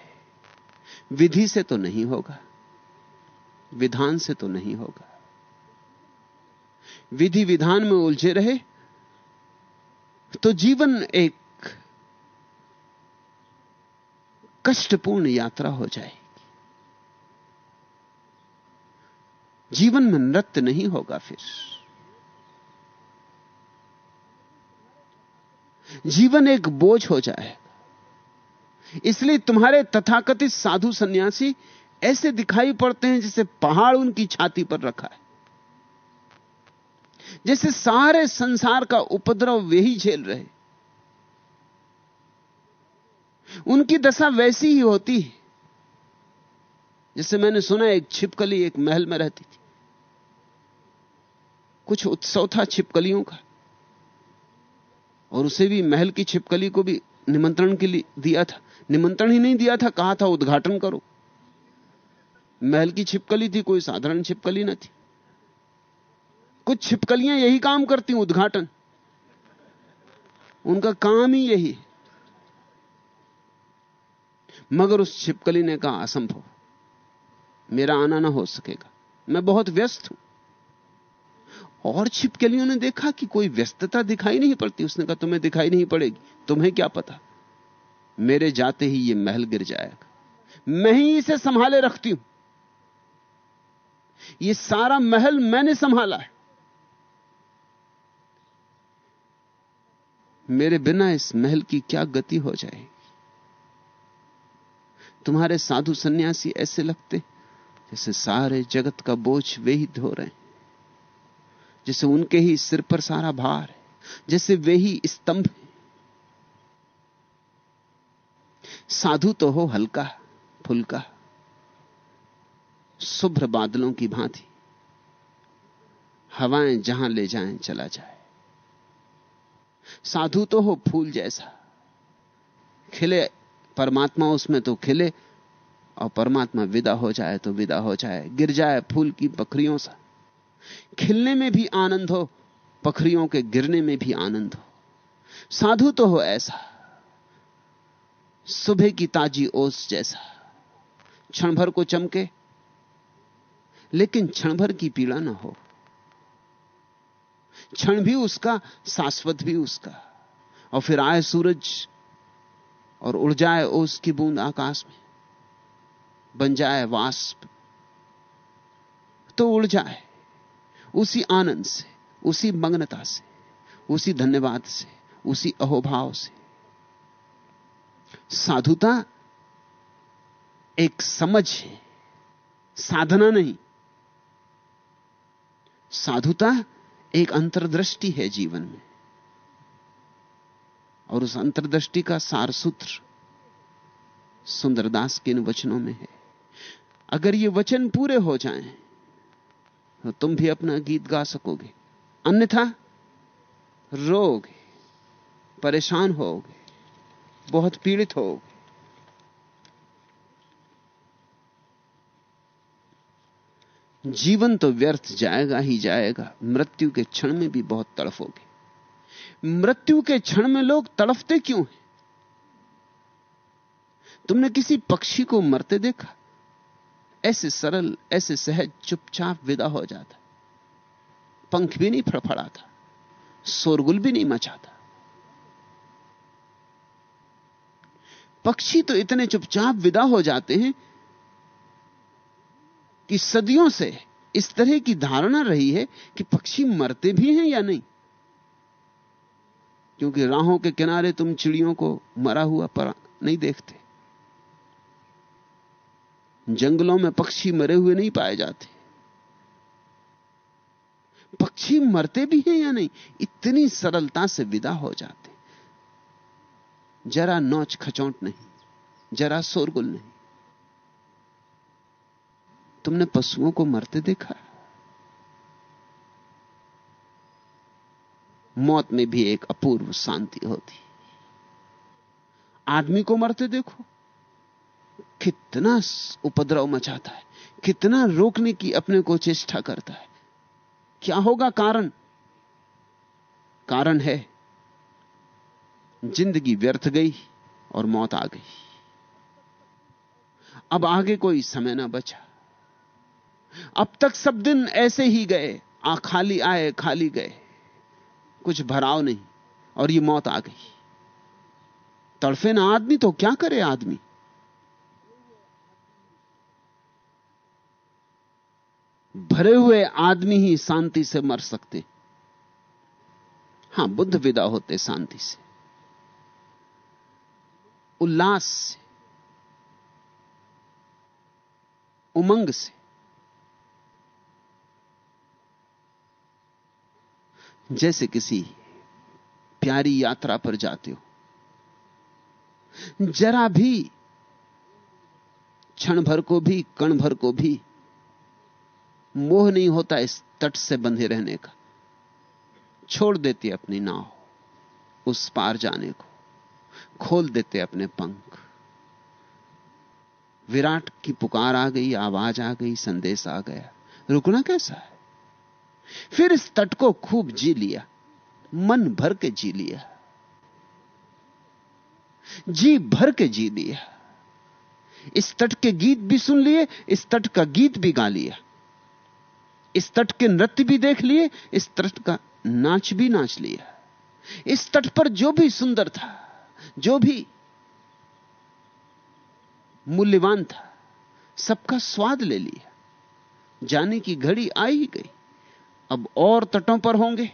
[SPEAKER 3] विधि से तो नहीं होगा। विधान से तो नहीं होगा। विधि विधान में उलझे रहे तो जीवन एक कष्टपूर्ण यात्रा हो जाएगी। जीवन में नृत्य नहीं होगा फिर। जीवन एक बोझ हो जाएगा। इसलिए तुम्हारे तथाकथित साधु सन्यासी ऐसे दिखाई पड़ते हैं जैसे पहाड़ उनकी छाती पर रखा है। जैसे सारे संसार का उपद्रव वे ही झेल रहे उनकी दशा वैसी ही होती है। जैसे मैंने सुना एक छिपकली एक महल में रहती थी। कुछ उत्सव था छिपकलियों का। और उसे भी महल की छिपकली को भी निमंत्रण के लिए दिया था। निमंत्रण ही नहीं दिया था, कहा था, उद्घाटन करो। महल की छिपकली थी, कोई साधारण छिपकली ना थी। कुछ छिपकलियाँ यही काम करती, उद्घाटन। उनका काम ही यही मगर उस छिपकली ने कहा, असंभव। मेरा आना ना हो सकेगा। मैं बहुत व्यस्त हूँ। और छिपकलियों ने देखा कि कोई व्यस्तता दिखाई नहीं पड़ती। उसने कहा, तुम्हें दिखाई नहीं पड़ेगी। तुम्हें क्या पता? मेरे जाते ही यह महल गिर जाएगा। मैं ही इसे संभाले रखती हूँ। ये सारा महल मैंने संभाला है। मेरे बिना इस महल की क्या गति हो जाएगी? तुम्हारे साधु सन्यासी ऐसे लगते जैसे सारे जगत का बोझ वे ही धो रहे हैं, जैसे उनके ही सिर पर सारा भार है, जैसे वे ही स्तंभ साधु तो हो हल्का, फुल्का, शुभ्र बादलों की भांति, हवाएँ जहाँ ले जाएँ चला जाए। साधु तो हो फूल जैसा, खिले, परमात्मा उसमें तो खिले और परमात्मा विदा हो जाए तो विदा हो जाए। गिर जाए फूल की पखरियों सा। खिलने में भी आनंद हो पखरियों के गिरने में भी आनंद हो। साधु तो हो ऐसा। सुबह की ताजी ओस जैसा। क्षण भर को चमके, लेकिन क्षण भर की पीड़ा ना हो। क्षण भी उसका, शाश्वत भी उसका। और फिर आए सूरज, और उड़ जाए ओस की बूंद आकाश में। बन जाए वाष्प तो उड़ जाए। उसी आनंद से, उसी मग्नता से, उसी धन्यवाद से, उसी अहोभाव से। साधुता एक समझ है, साधना नहीं। साधुता एक अंतर्दृष्टि है जीवन में, और उस अंतर्दृष्टि का सार सूत्र सुंदरदास के इन वचनों में है। अगर ये वचन पूरे हो जाएँ तो तुम भी अपना गीत गा सकोगे। अन्यथा रोगे, परेशान होगे, बहुत पीड़ित होगे। जीवन तो व्यर्थ जाएगा ही जाएगा, मृत्यु के क्षण में भी बहुत तड़फोगे। मृत्यु के क्षण में लोग तड़फते क्यों हैं? तुमने किसी पक्षी को मरते देखा? ऐसे सरल, ऐसे सहज, चुपचाप विदा हो जाता। पंख भी नहीं फड़फड़ाता, शोरगुल भी नहीं मचाता। पक्षी तो इतने चुपचाप विदा हो जाते हैं कि सदियों से इस तरह की धारणा रही है कि पक्षी मरते भी हैं या नहीं। क्योंकि राहों के किनारे तुम चिड़ियों को मरा हुआ पर नहीं देखते। जंगलों में पक्षी मरे हुए नहीं पाए जाते। पक्षी मरते भी हैं या नहीं? इतनी सरलता से विदा हो जाते। जरा नौच खचोट नहीं, जरा शोरगुल नहीं। तुमने पशुओं को मरते देखा? मौत में भी एक अपूर्व शांति होती। आदमी को मरते देखो। कितना उपद्रव मचाता है, कितना रोकने की अपने को चेष्टा करता है। क्या होगा कारण? कारण है, ज़िंदगी व्यर्थ गई और मौत आ गई। अब आगे कोई समय ना बचा। अब तक सब दिन ऐसे ही गए, आ खाली आए, खाली गए। कुछ भराव नहीं और ये मौत आ गई। तड़फे ना आदमी तो क्या करे आदमी? भरे हुए आदमी ही शांति से मर सकते। हाँ, बुद्ध विदा होते शांति से। उल्लास से। उमंग से। जैसे किसी प्यारी यात्रा पर जाते हो। जरा भी क्षण भर को भी, कण भर को भी मोह नहीं होता इस तट से बंधे रहने का। छोड़ देती अपनी नाव, उस पार जाने को। खोल देते अपने पंख। विराट की पुकार आ गई, आवाज़ आ गई, संदेश आ गया। रुकना कैसा है? फिर इस तट को खूब जी लिया। मन भर के जी लिया। जी भर के जी लिया। इस तट के गीत भी सुन लिए, इस तट का गीत भी गा लिया। इस तट के नृत्य भी देख लिए, इस तट का नाच भी नाच लिया। इस तट पर जो भी सुंदर था, जो भी मूल्यवान था, सबका स्वाद ले लिया। जाने की घड़ी आ ही गई। अब और तटों पर होंगे,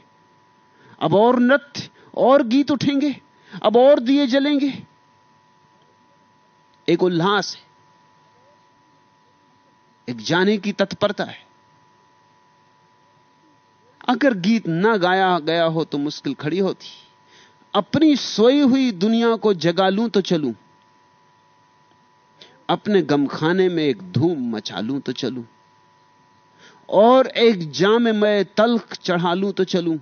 [SPEAKER 3] अब और नृत्य, और गीत उठेंगे, अब और दिए जलेंगे। एक उल्लास है, एक जाने की तत्परता है। अगर गीत ना गाया गया हो तो मुश्किल खड़ी होती। अपनी सोई हुई दुनिया को जगा लूँ तो चलूँ। अपने गमखाने में एक धूम मचा लूँ तो चलूँ। और एक जाम मैं तल्ख चढ़ा लूँ तो चलूँ।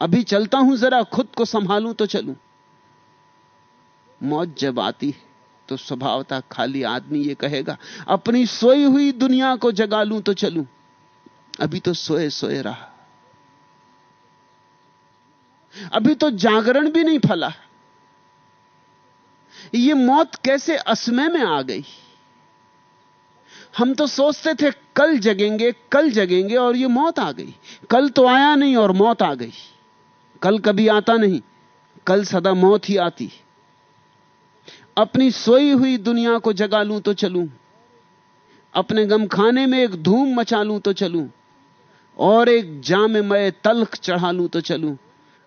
[SPEAKER 3] अभी चलता हूँ जरा, खुद को संभालूं तो चलूँ। मौत जब आती है तो स्वभावता खाली आदमी ये कहेगा, अपनी सोई हुई दुनिया को जगा लूँ तो चलूँ। अभी तो सोए सोए रहा। अभी तो जागरण भी नहीं फला। ये मौत कैसे असमय में आ गई? हम तो सोचते थे कल जगेंगे कल जगेंगे और ये मौत आ गई। कल तो आया नहीं और मौत आ गई। कल कभी आता नहीं, कल सदा मौत ही आती। अपनी सोई हुई दुनिया को जगा लूँ तो चलूँ। अपने गम खाने में एक धूम मचा लूँ तो चलूँ। और एक जाम मैं तलख चढ़ा लूँ तो चलूँ।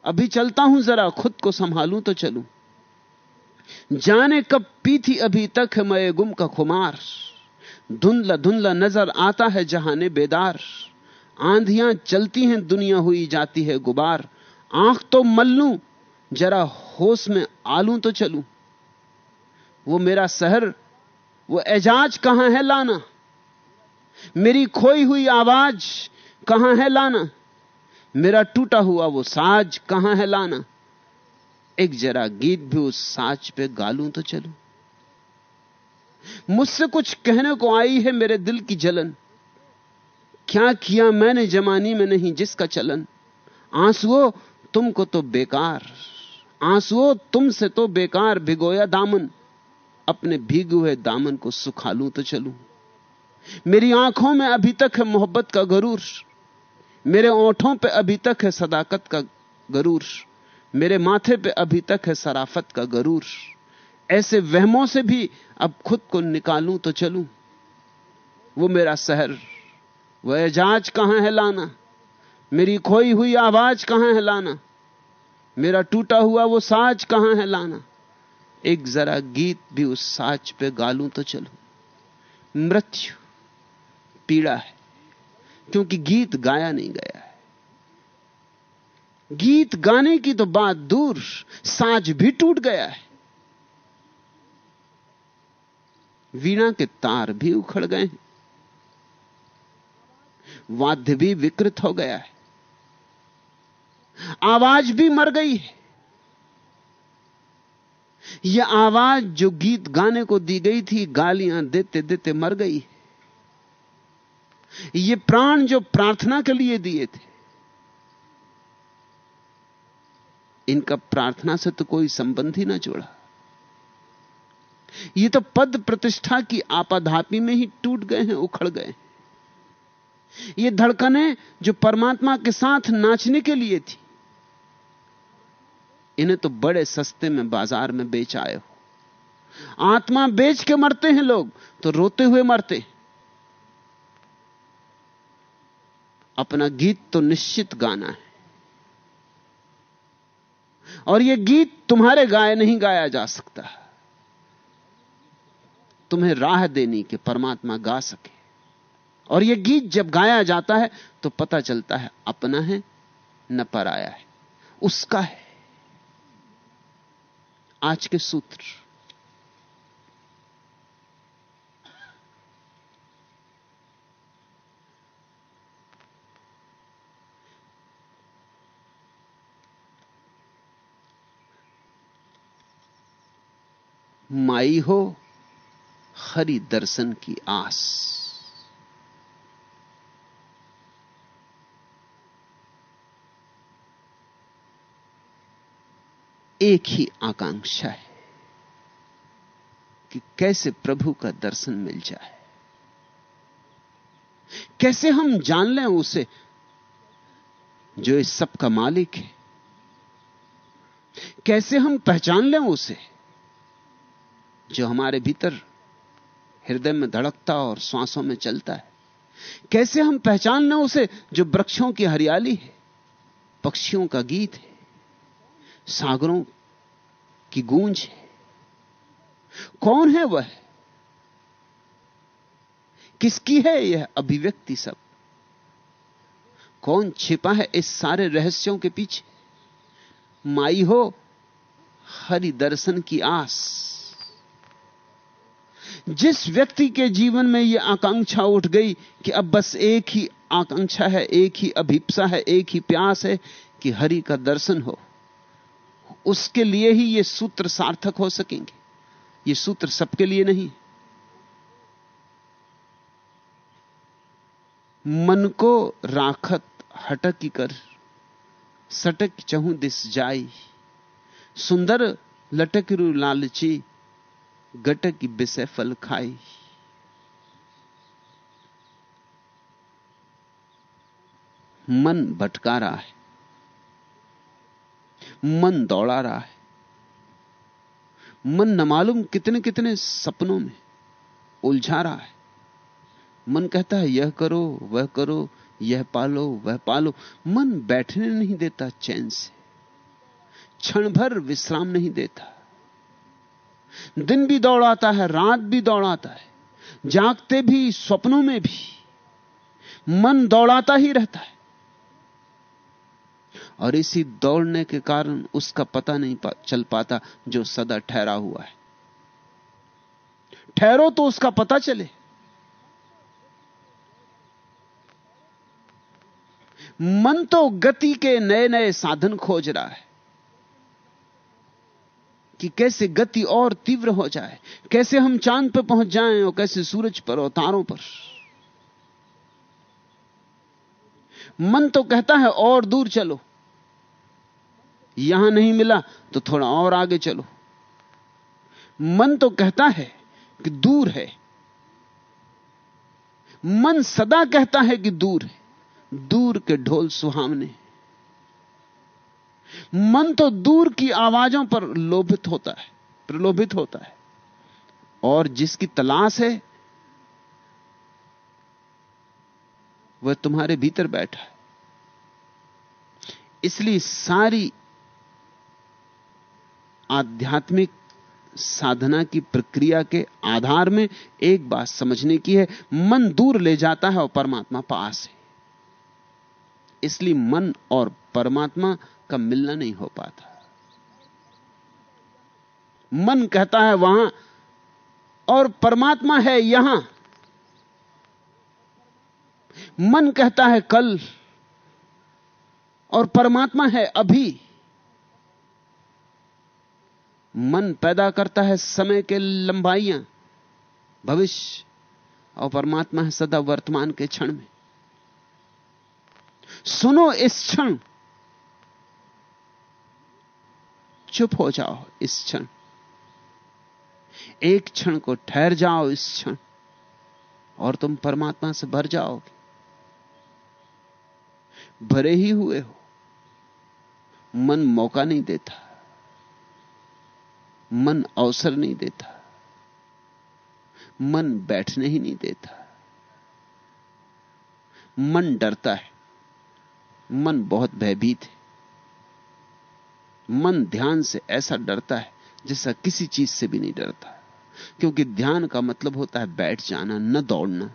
[SPEAKER 3] अभी चलता हूँ जरा, खुद को संभालूं तो चलूँ। जाने कब पी थी अभी तक मैं गुम का खुमार। धुंधला धुंधला नज़र आता है जहाने बेदार। आंधियाँ चलती हैं, दुनिया हुई जाती है गुबार। आँख तो मल्लू, जरा होश में आलू तो चलू। वो मेरा शहर, वो एजाज कहाँ है लाना? मेरी खोई हुई आवाज़ कहाँ है लाना? मेरा टूटा हुआ वो साज कहाँ है लाना? एक जरा गीत भी उस साज पे गालूं तो चलूँ। मुझसे कुछ कहने को आई है मेरे दिल की जलन। क्या किया मैंने जमानी में नहीं जिसका चलन? आंसुओ, तुमको तो बेकार। आंसुओ, तुमसे तो बेकार भिगोया दामन। अपने भीगे हुए दामन को सुखा लूँ तो चलूँ। मेरी आँखों में अभी तक है मोहब्बत का गरूर। मेरे ओंठों पे अभी तक है सदाकत का गरूर। मेरे माथे पे अभी तक है सराफत का गरूर। ऐसे वहमों से भी अब खुद को निकालूं तो चलूँ। वो मेरा शहर। वह एजाज कहाँ है लाना? मेरी खोई हुई आवाज़ कहाँ है लाना? मेरा टूटा हुआ वो साज कहाँ है लाना? एक जरा गीत भी उस साज पे गालूं तो चलूँ। मृत्यु, पीड़ा है। क्योंकि गीत गाया नहीं गया है। गीत गाने की तो बात दूर, साज भी टूट गया है। वीणा के तार भी उखड़ गए हैं। वाद्य भी विकृत हो गया है। आवाज़ भी मर गई है। यह आवाज़ जो गीत गाने को दी गई थी, गालियाँ देते देते मर गई ये प्राण जो प्रार्थना के लिए दिए थे, इनका प्रार्थना से तो कोई संबंध ही ना जोड़ा। ये तो पद प्रतिष्ठा की आपाधापी में ही टूट गए हैं, उखड़ गए ये धड़कनें जो परमात्मा के साथ नाचने के लिए थी, इन्हें तो बड़े सस्ते में बाज़ार में बेच आए हो। आत्मा बेच के मरते हैं लोग तो रोते हुए मरते अपना गीत तो निश्चित गाना है। और यह गीत तुम्हारे गाए नहीं गाया जा सकता। तुम्हें राह देनी कि परमात्मा गा सके। और यह गीत जब गाया जाता है तो पता चलता है अपना है, न पराया है। उसका है। आज के सूत्र। माई हो हरि दर्शन की आस। एक ही आकांक्षा है कि कैसे प्रभु का दर्शन मिल जाए। कैसे हम जान लें उसे, जो इस सब का मालिक है। कैसे हम पहचान लें उसे जो हमारे भीतर हृदय में धड़कता और श्वासों में चलता है। कैसे हम पहचान लें उसे जो वृक्षों की हरियाली है, पक्षियों का गीत है, सागरों की गूंज है। कौन है वह? किसकी है यह अभिव्यक्ति सब? कौन छिपा है इस सारे रहस्यों के पीछे? माई हो, हरि दर्शन की आस। जिस व्यक्ति के जीवन में यह आकांक्षा उठ गई कि अब बस एक ही आकांक्षा है, एक ही अभिप्सा है, एक ही प्यास है कि हरि का दर्शन हो, उसके लिए ही ये सूत्र सार्थक हो सकेंगे। ये सूत्र सबके लिए नहीं। मन को राखत हटकी कर, सटक चहु दिस जाई। सुंदर लटक रू लालची गटक बिसे फल खाई। मन भटका रहा है। मन दौड़ा रहा है। मन न मालूम कितने कितने सपनों में उलझा रहा है। मन कहता है, यह करो, वह करो, यह पालो, वह पालो। मन बैठने नहीं देता चैन से। क्षण भर विश्राम नहीं देता। दिन भी दौड़ाता है रात भी दौड़ाता है जागते भी स्वप्नों में भी। मन दौड़ाता ही रहता है। और इसी दौड़ने के कारण उसका पता नहीं पा, चल पाता जो सदा ठहरा हुआ है। ठहरो तो उसका पता चले। मन तो गति के नए नए साधन खोज रहा है। कि कैसे गति और तीव्र हो जाए, कैसे हम चाँद पर पहुँच जाएँ और कैसे सूरज पर और तारों पर। मन तो कहता है, और दूर चलो। यहाँ नहीं मिला तो थोड़ा और आगे चलो। मन तो कहता है कि दूर है। मन सदा कहता है कि दूर है। दूर के ढोल सुहावने। मन तो दूर की आवाजों पर लोभित होता है, प्रलोभित होता है। और जिसकी तलाश है, वह तुम्हारे भीतर बैठा है। इसलिए सारी आध्यात्मिक साधना की प्रक्रिया के आधार में एक बात समझने की है, मन दूर ले जाता है और परमात्मा पास है। इसलिए मन और परमात्मा का मिलना नहीं हो पाता। मन कहता है वहाँ, और परमात्मा है यहाँ। मन कहता है कल, और परमात्मा है अभी। मन पैदा करता है समय के लंबाइयाँ, भविष्य, और परमात्मा है सदा वर्तमान के क्षण में। सुनो इस क्षण चुप हो जाओ इस क्षण। एक क्षण को ठहर जाओ इस क्षण, और तुम परमात्मा से भर जाओगे। भरे ही हुए हो, मन मौका नहीं देता, मन अवसर नहीं देता, मन बैठने ही नहीं देता। मन डरता है, मन बहुत भयभीत है। मन ध्यान से ऐसा डरता है जैसा किसी चीज़ से भी नहीं डरता। क्योंकि ध्यान का मतलब होता है बैठ जाना, न दौड़ना।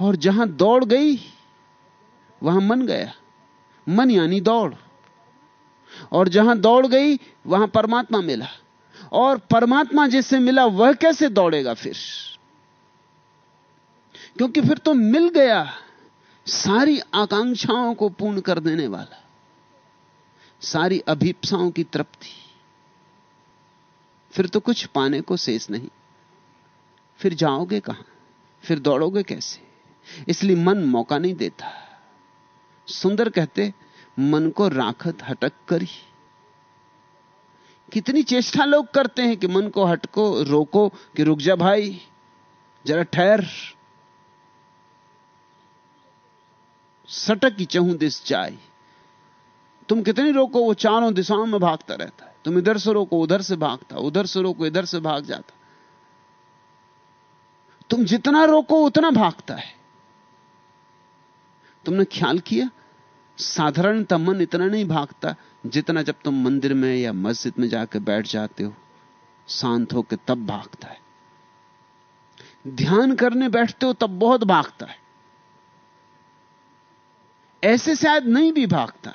[SPEAKER 3] और जहाँ दौड़ गई, वहाँ मन गया। मन यानी दौड़। और जहाँ दौड़ गई, वहाँ परमात्मा मिला। और परमात्मा जिससे मिला, वह कैसे दौड़ेगा फिर? क्योंकि फिर तो मिल गया। सारी आकांक्षाओं को पूर्ण कर देने वाला, सारी अभीपसाओं की तृप्ति। फिर तो कुछ पाने को शेष नहीं। फिर जाओगे कहाँ? फिर दौड़ोगे कैसे? इसलिए मन मौका नहीं देता। सुंदर कहते, मन को राखत हटक करी कितनी चेष्टा लोग करते हैं कि मन को हटको, रोको, कि रुक जा भाई, जरा ठहर। सटक की चहू दिस जाए। तुम कितनी रोको, वो चारों दिशाओं में भागता रहता है। तुम इधर से रोको, उधर से भागता उधर से रोको, इधर से भाग जाता तुम जितना रोको, उतना भागता है। तुमने ख्याल किया? साधारणतः मन इतना नहीं भागता जितना जब तुम मंदिर में या मस्जिद में जाकर बैठ जाते हो। शांत होकर तब भागता है। ध्यान करने बैठते हो, तब बहुत भागता है। ऐसे शायद नहीं भी भागता।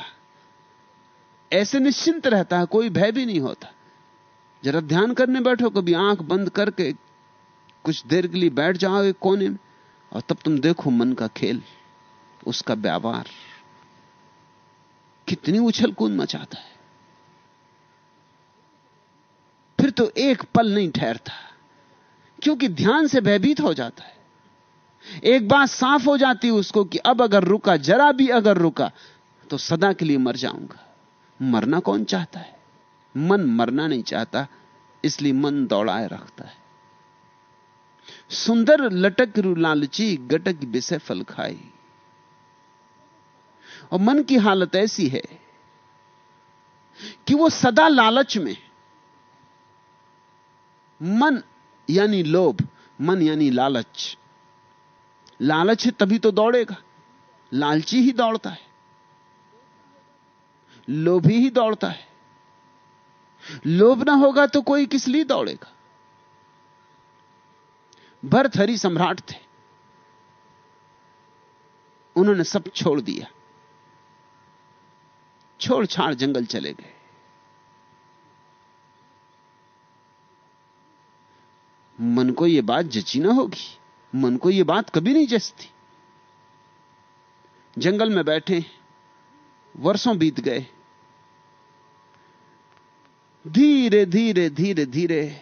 [SPEAKER 3] ऐसे निश्चिंत रहता है, कोई भय भी नहीं होता। जरा ध्यान करने बैठो, कभी आँख बंद करके कुछ देर के लिए बैठ जाओ एक कोने में, और तब तुम देखो मन का खेल, उसका व्यवहार। कितनी उछल कूद मचाता है। फिर तो एक पल नहीं ठहरता, क्योंकि ध्यान से भयभीत हो जाता है। एक बात साफ़ हो जाती उसको कि अब अगर रुका, जरा भी अगर रुका तो सदा के लिए मर जाऊँगा। मरना कौन चाहता है? मन मरना नहीं चाहता, इसलिए मन दौड़ाए रखता है। सुंदर लटक रू लालची, गटक विषय फल खाई। और मन की हालत ऐसी है कि वो सदा लालच में। मन यानी लोभ, मन यानी लालच। लालच है तभी तो दौड़ेगा। लालची ही दौड़ता है। लोभी ही दौड़ता है। लोभ ना होगा तो कोई किस लिए दौड़ेगा? भरथरी सम्राट थे। उन्होंने सब छोड़ दिया। छोड़ छाड़ जंगल चले गए। मन को यह बात जची ना होगी। मन को यह बात कभी नहीं जचती जंगल में बैठे, वर्षों बीत गए। धीरे धीरे धीरे धीरे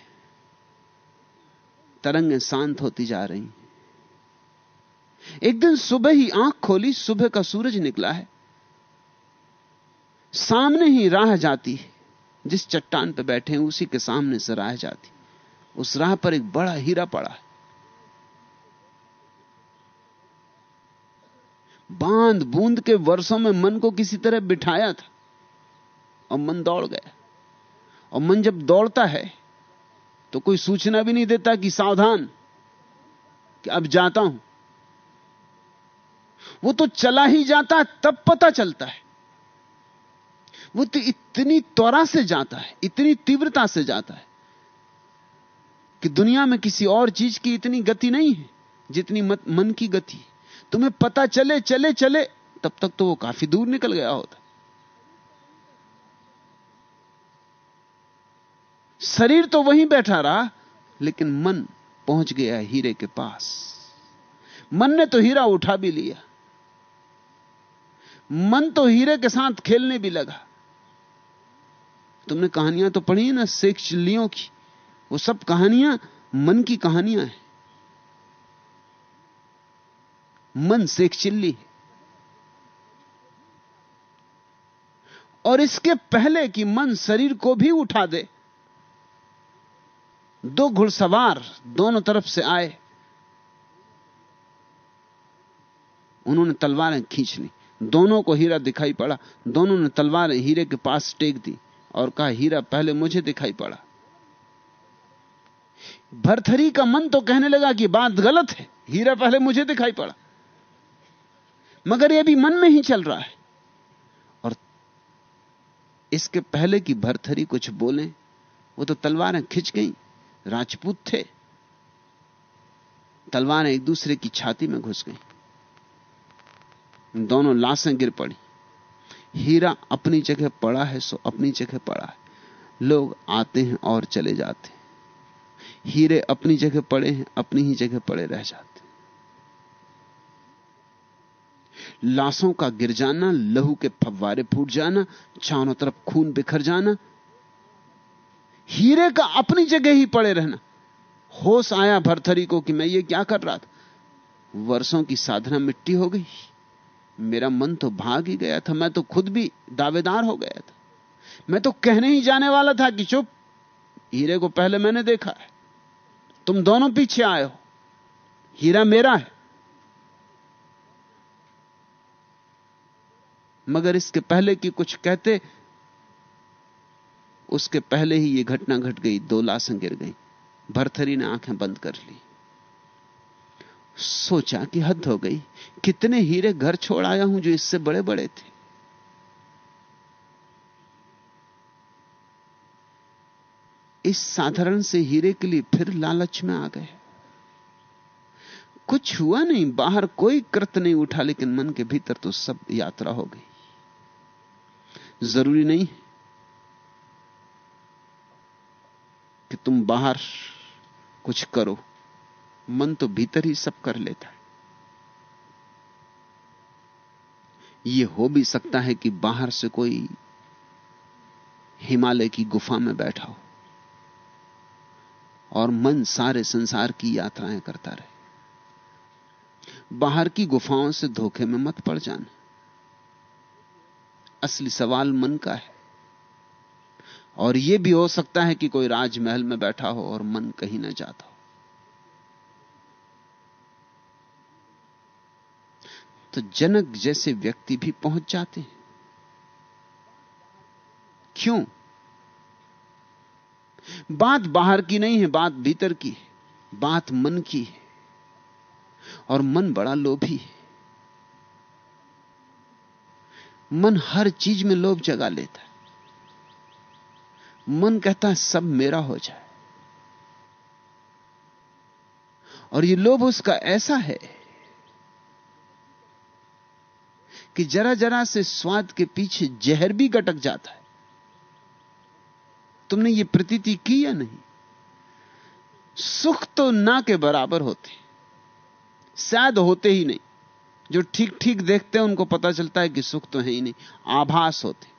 [SPEAKER 3] तरंगें शांत होती जा रही। एक दिन सुबह ही आँख खोली, सुबह का सूरज निकला है। सामने ही राह जाती है, जिस चट्टान पर बैठे हैं, उसी के सामने से राह जाती। उस राह पर एक बड़ा हीरा पड़ा है। बाँध बूंद के वर्षों में मन को किसी तरह बिठाया था और मन दौड़ गया। और मन जब दौड़ता है तो कोई सूचना भी नहीं देता कि सावधान, कि अब जाता हूँ। वो तो चला ही जाता है, तब पता चलता है। वो तो इतनी त्वरा से जाता है, इतनी तीव्रता से जाता है, कि दुनिया में किसी और चीज़ की इतनी गति नहीं है, जितनी मन की गति तुम्हें पता चले चले चले, तब तक तो वो काफ़ी दूर निकल गया होता। शरीर तो वहीं बैठा रहा, लेकिन मन पहुँच गया हीरे के पास। मन ने तो हीरा उठा भी लिया। मन तो हीरे के साथ खेलने भी लगा। तुमने कहानियाँ तो पढ़ी ना शेख चिल्लियों की। वो सब कहानियाँ मन की कहानियाँ हैं। मन शेख चिल्ली और इसके पहले कि मन शरीर को भी उठा दे, दो घुड़सवार दोनों तरफ़ से आए। उन्होंने तलवारें खींच ली। दोनों को हीरा दिखाई पड़ा। दोनों ने तलवारें हीरे के पास टेक दी और कहा, हीरा, पहले मुझे दिखाई पड़ा। भरथरी का मन तो कहने लगा कि बात गलत है। हीरा, पहले मुझे दिखाई पड़ा। मगर यह भी मन में ही चल रहा है। और इसके पहले कि भरथरी कुछ बोले, वो तो तलवारें खिंच गई, राजपूत थे। तलवारें एक दूसरे की छाती में घुस गई। दोनों लाशें गिर पड़ी। हीरा अपनी जगह पड़ा है, सो अपनी जगह पड़ा है। लोग आते हैं और चले जाते हैं। हीरे अपनी जगह पड़े हैं, अपनी ही जगह पड़े रह जाते लाशों का गिर जाना, लहू के फव्वारे फूट जाना, चारों तरफ़ खून बिखर जाना। हीरे का अपनी जगह ही पड़े रहना। होश आया भरथरी को कि मैं ये क्या कर रहा था? वर्षों की साधना मिट्टी हो गई। मेरा मन तो भाग ही गया था। मैं तो खुद भी दावेदार हो गया था। मैं तो कहने ही जाने वाला था कि चुप, हीरे को पहले मैंने देखा है। तुम दोनों पीछे आए हो। हीरा मेरा है। मगर इसके पहले कि कुछ कहते, उसके पहले ही यह घटना घट गई, दो लाशें गिर गई। भरथरी ने आँखें बंद कर ली। सोचा कि हद हो गई, कितने हीरे घर छोड़ आया हूँ जो इससे बड़े बड़े थे। इस साधारण से हीरे के लिए फिर लालच में आ गए। कुछ हुआ नहीं, बाहर कोई कृत नहीं उठा, लेकिन मन के भीतर तो सब यात्रा हो गई। ज़रूरी नहीं कि तुम बाहर कुछ करो। मन तो भीतर ही सब कर लेता है। यह हो भी सकता है कि बाहर से कोई हिमालय की गुफा में बैठा हो और मन सारे संसार की यात्राएँ करता रहे। बाहर की गुफाओं से धोखे में मत पड़ जाना। असली सवाल मन का है। और यह भी हो सकता है कि कोई राजमहल में बैठा हो और मन कहीं ना जाता हो। तो जनक जैसे व्यक्ति भी पहुँच जाते हैं। क्यों? बात बाहर की नहीं है, बात भीतर की है, बात मन की है। और मन बड़ा लोभी है। मन हर चीज़ में लोभ जगा लेता है। मन कहता है, सब मेरा हो जाए। और ये लोभ उसका ऐसा है कि जरा जरा से स्वाद के पीछे जहर भी गटक जाता है। तुमने ये प्रतीति की या नहीं? सुख तो ना के बराबर होते शायद होते ही नहीं। जो ठीक ठीक देखते हैं, उनको पता चलता है कि सुख तो है ही नहीं, आभास होते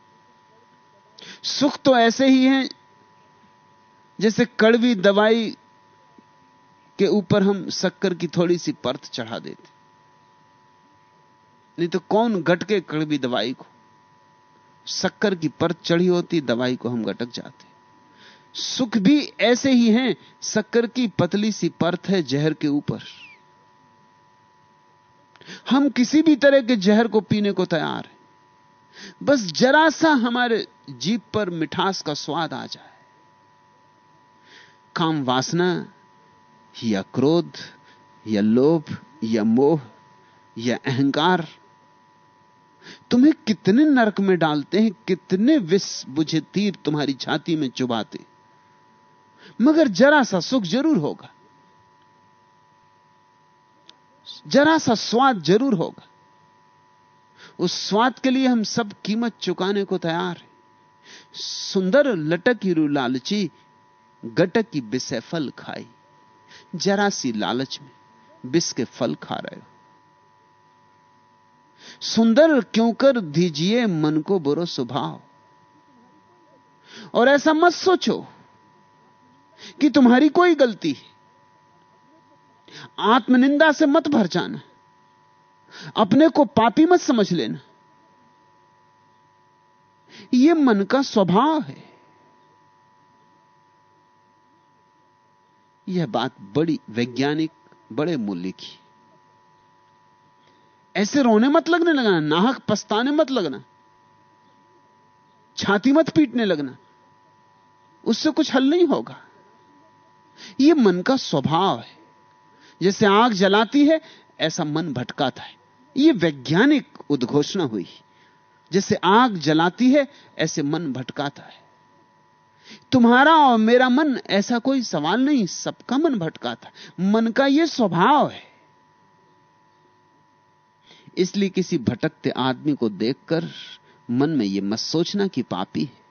[SPEAKER 3] सुख तो ऐसे ही हैं, जैसे कड़वी दवाई के ऊपर हम शक्कर की थोड़ी सी परत चढ़ा देते नहीं तो कौन गटके कड़वी दवाई को? शक्कर की परत चढ़ी होती, दवाई को हम गटक जाते सुख भी ऐसे ही हैं, शक्कर की पतली सी परत है जहर के ऊपर। हम किसी भी तरह के जहर को पीने को तैयार हैं। बस जरा सा हमारे जीप पर मिठास का स्वाद आ जाए। काम वासना, या क्रोध, या लोभ, या मोह, या अहंकार, तुम्हें कितने नरक में डालते हैं, कितने विष बुझे तीर तुम्हारी छाती में चुबाते मगर जरा सा सुख ज़रूर होगा। जरा सा स्वाद ज़रूर होगा। उस स्वाद के लिए हम सब कीमत चुकाने को तैयार हैं। सुंदर लटक ही लालची, गटक की बिसे फल खाई। जरा सी लालच में बिस के फल खा रहे हो। सुंदर क्यों कर दीजिए मन को बुरो स्वभाव? और ऐसा मत सोचो कि तुम्हारी कोई गलती है। आत्मनिंदा से मत भर जाना। अपने को पापी मत समझ लेना। यह मन का स्वभाव है। यह बात बड़ी वैज्ञानिक, बड़े मूल्य की। ऐसे रोने मत लगने लगना, नाहक पछताने मत लगना। छाती मत पीटने लगना। उससे कुछ हल नहीं होगा। यह मन का स्वभाव है। जैसे आग जलाती है, ऐसा मन भटकाता है। यह वैज्ञानिक उद्घोषणा हुई। जैसे आग जलाती है, ऐसे मन भटकाता है। तुम्हारा और मेरा मन, ऐसा कोई सवाल नहीं, सबका मन भटकाता मन का यह स्वभाव है। इसलिए किसी भटकते आदमी को देखकर मन में यह मत सोचना कि पापी है।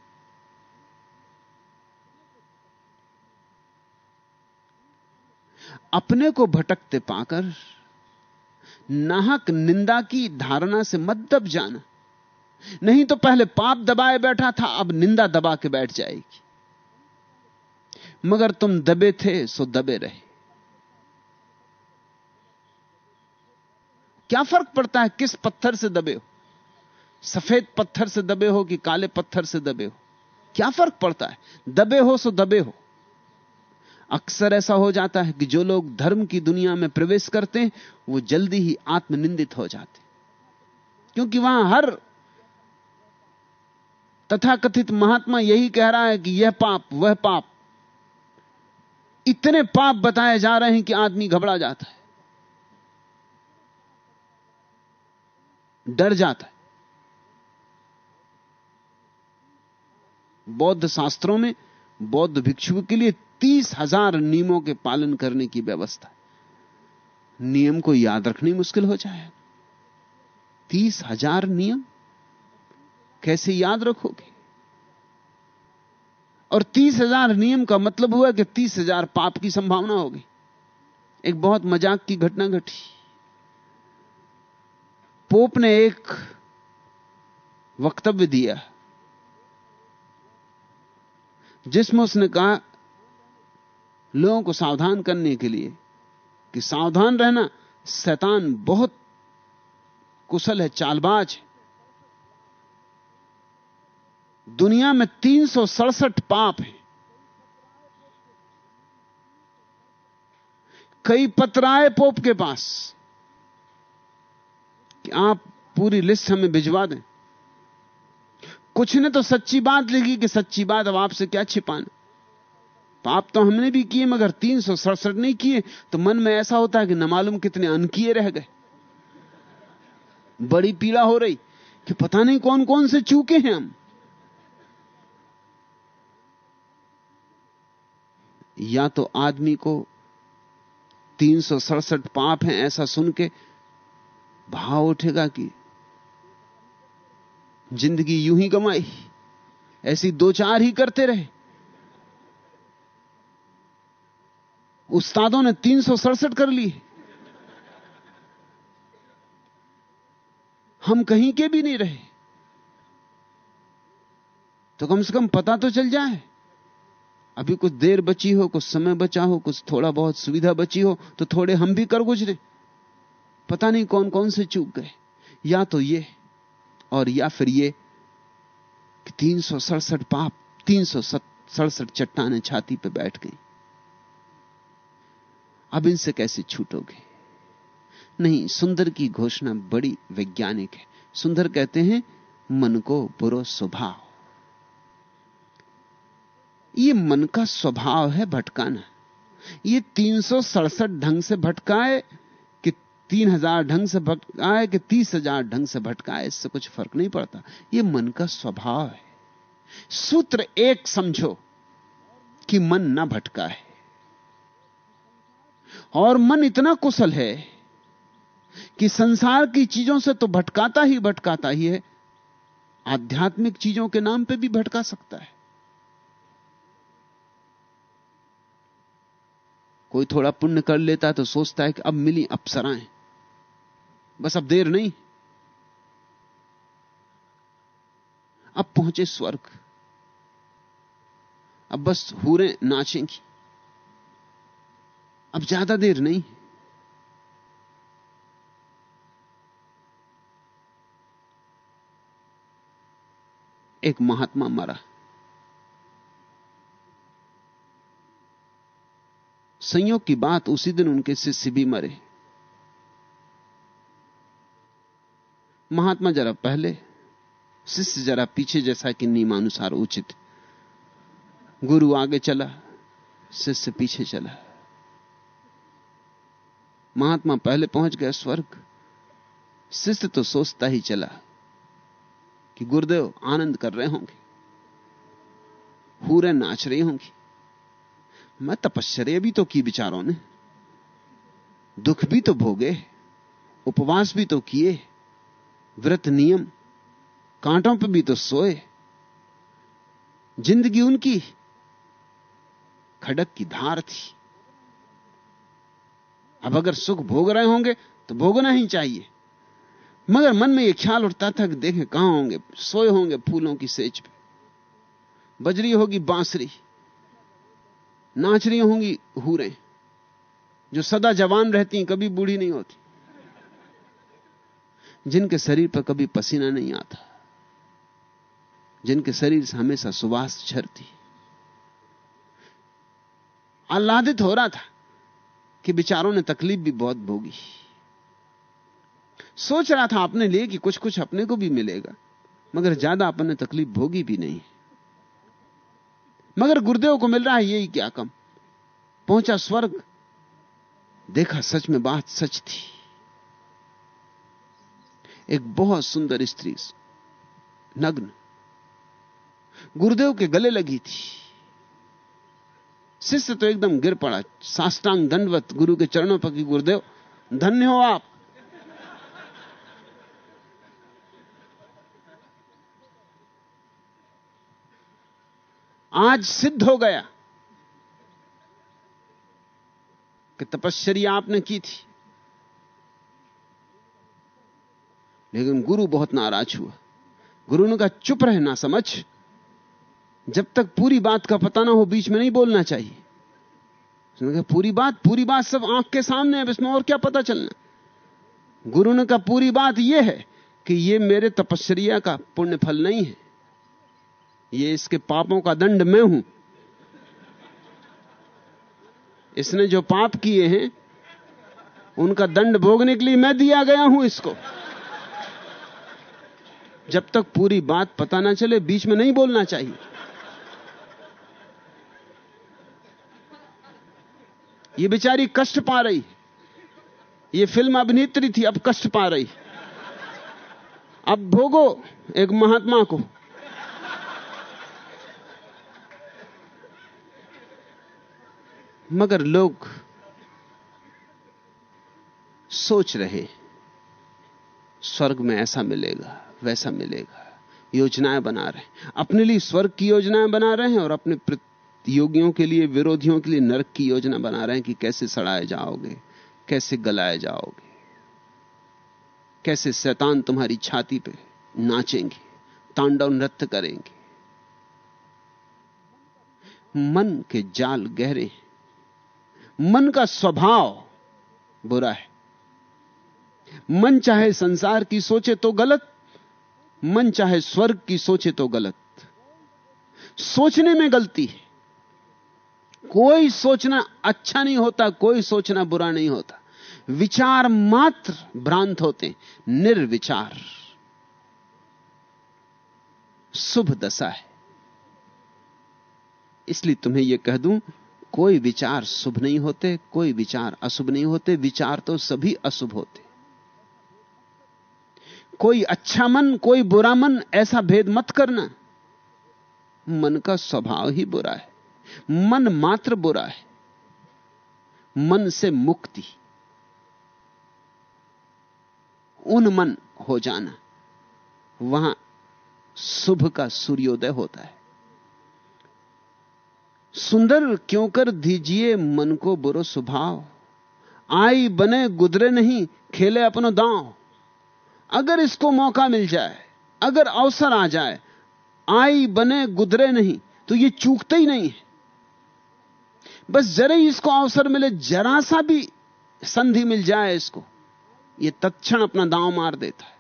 [SPEAKER 3] अपने को भटकते पाकर, नाहक निंदा की धारणा से मत दब जाना। नहीं तो पहले पाप दबाए बैठा था, अब निंदा दबा के बैठ जाएगी। मगर तुम दबे थे, सो दबे रहे। क्या फ़र्क पड़ता है किस पत्थर से दबे हो? सफ़ेद पत्थर से दबे हो कि काले पत्थर से दबे हो? क्या फ़र्क पड़ता है? दबे हो, सो दबे हो। अक्सर ऐसा हो जाता है कि जो लोग धर्म की दुनिया में प्रवेश करते हैं, वो जल्दी ही आत्मनिंदित हो जाते क्योंकि वहाँ हर तथाकथित महात्मा यही कह रहा है कि यह पाप, वह पाप। इतने पाप बताए जा रहे हैं कि आदमी घबरा जाता है। डर जाता है। बौद्ध शास्त्रों में बौद्ध भिक्षु के लिए तीस हज़ार नियमों के पालन करने की व्यवस्था नियम को याद रखनी मुश्किल हो जाए। तीस हज़ार नियम कैसे याद रखोगे? और तीस हज़ार नियम का मतलब हुआ कि तीस हज़ार पाप की संभावना होगी। एक बहुत मज़ाक की घटना घटी। पोप ने एक वक्तव्य दिया, जिसमें उसने कहा लोगों को सावधान करने के लिए कि सावधान रहना शैतान बहुत कुशल है, चालबाज है। दुनिया में तीन सौ सड़सठ पाप हैं। कई पत्र आए पोप के पास कि आप पूरी लिस्ट हमें भिजवा दें। कुछ ने तो सच्ची बात लिखी कि सच्ची बात अब आपसे क्या छिपाना? पाप तो हमने भी किए, मगर तीन सौ सड़सठ नहीं किए। तो मन में ऐसा होता है कि न मालूम कितने अनकिए रह गए। बड़ी पीड़ा हो रही कि पता नहीं कौन कौन से चूके हैं हम। या तो आदमी को तीन सौ सड़सठ पाप हैं ऐसा सुन के भाव उठेगा कि ज़िंदगी यूँ ही कमाई ऐसी दो चार ही करते रहे। उस्तादों ने तीन सौ सड़सठ कर ली। हम कहीं के भी नहीं रहे। तो कम से कम पता तो चल जाए। अभी कुछ देर बची हो, कुछ समय बचा हो, कुछ थोड़ा बहुत सुविधा बची हो तो थोड़े हम भी कर गुजरे। पता नहीं कौन कौन से चूक गए। या तो ये और या फिर ये कि तीन सौ सड़सठ पाप, तीन सौ सड़सठ चट्टाने छाती पे बैठ गई। अब इनसे कैसे छूटोगे? नहीं, सुंदर की घोषणा बड़ी वैज्ञानिक है। सुंदर कहते हैं, मन को बुरो स्वभाव। ये मन का स्वभाव है भटकाना। ये तीन ढंग से भटकाए कि तीन हज़ार ढंग से भटकाए कि तीस हज़ार ढंग से भटकाए, इससे कुछ फ़र्क नहीं पड़ता। ये मन का स्वभाव है। सूत्र एक समझो कि मन ना भटकाए। और मन इतना कुशल है कि संसार की चीज़ों से तो भटकाता ही भटकाता ही है, आध्यात्मिक चीज़ों के नाम पे भी भटका सकता है। कोई थोड़ा पुण्य कर लेता है तो सोचता है कि अब मिली अप्सराएँ, बस अब देर नहीं। अब पहुँचे स्वर्ग, अब बस हूरें नाचेंगी। अब ज़्यादा देर नहीं। एक महात्मा मरा। संयोग की बात उसी दिन उनके शिष्य भी मरे। महात्मा जरा पहले, शिष्य जरा पीछे जैसा कि नियमानुसार उचित। गुरु आगे चला, शिष्य पीछे चला। महात्मा पहले पहुँच गए स्वर्ग। शिष्य तो सोचता ही चला कि गुरुदेव आनंद कर रहे होंगे हूरे नाच रही होंगी। मैं तपश्चर्या भी तो की विचारों ने, दुख भी तो भोगे, उपवास भी तो किए, व्रत नियम, कांटों पर भी तो सोए। ज़िंदगी उनकी, खड़क की धार थी। अब अगर सुख भोग रहे होंगे तो भोगना ही चाहिए। मगर मन में यह ख्याल उठता था कि देखें कहाँ होंगे, सोए होंगे फूलों की सेज पे। बजरी होगी बांसुरी नाच रही होंगी हूरें, जो सदा जवान रहती हैं, कभी बूढ़ी नहीं होती। जिनके शरीर पर कभी पसीना नहीं आता, जिनके शरीर से हमेशा सुवास झरती। आह्लादित हो रहा था कि विचारों ने तकलीफ़ भी बहुत भोगी। सोच रहा था अपने लिए कि कुछ कुछ अपने को भी मिलेगा, मगर ज़्यादा अपन ने तकलीफ़ भोगी भी नहीं। मगर गुरुदेव को मिल रहा है यही क्या कम? पहुँचा स्वर्ग, देखा सच में बात सच थी। एक बहुत सुंदर स्त्री, नग्न, गुरुदेव के गले लगी थी। शिष्य तो एकदम गिर पड़ा। साष्टांग दंडवत गुरु के चरणों पर कि गुरुदेव, धन्य हो आप। आज सिद्ध हो गया कि तपश्चर्या आपने की थी। लेकिन गुरु बहुत नाराज़ हुआ। गुरु ने कहा, चुप रहना समझ। जब तक पूरी बात का पता ना हो, बीच में नहीं बोलना चाहिए। उसने कहा, पूरी बात पूरी बात सब आँख के सामने है इसमें और क्या पता चलना? गुरु ने कहा, पूरी बात यह है कि यह मेरे तपस्या का पुण्य फल नहीं है। ये इसके पापों का दंड मैं हूँ। इसने जो पाप किए हैं, उनका दंड भोगने के लिए मैं दिया गया हूँ इसको। जब तक पूरी बात पता ना चले, बीच में नहीं बोलना चाहिए। ये बेचारी कष्ट पा रही। ये फ़िल्म अभिनेत्री थी, अब कष्ट पा रही। अब भोगो एक महात्मा को। मगर लोग सोच रहे, स्वर्ग में ऐसा मिलेगा, वैसा मिलेगा। योजनाएँ बना रहे। अपने लिए स्वर्ग की योजनाएँ बना रहे हैं और अपने प्रतियोगियों के लिए, विरोधियों के लिए नरक की योजना बना रहे हैं कि कैसे सड़ाए जाओगे, कैसे गलाए जाओगे, कैसे शैतान तुम्हारी छाती पे नाचेंगे, तांडव नृत्य करेंगे। मन के जाल गहरे मन का स्वभाव बुरा है। मन चाहे संसार की सोचे तो गलत, मन चाहे स्वर्ग की सोचे तो गलत। सोचने में गलती है। कोई सोचना अच्छा नहीं होता, कोई सोचना बुरा नहीं होता। विचार मात्र भ्रांत होते निर्विचार। शुभ दशा है। इसलिए तुम्हें यह कह दूँ, कोई विचार शुभ नहीं होते, कोई विचार अशुभ नहीं होते, विचार तो सभी अशुभ होते। कोई अच्छा मन, कोई बुरा मन, ऐसा भेद मत करना। मन का स्वभाव ही बुरा है। मन मात्र बुरा है, मन से मुक्ति। उन मन हो जाना, वहाँ शुभ का सूर्योदय होता है। सुंदर क्यों कर दीजिए मन को बुरो स्वभाव। आई बने गुदरे नहीं, खेले अपनो दांव। अगर इसको मौका मिल जाए, अगर अवसर आ जाए, आई बने गुदरे नहीं तो ये चूकते ही नहीं है। बस जरा ही इसको अवसर मिले, जरा सा भी संधि मिल जाए इसको, ये तत्क्षण अपना दांव मार देता है।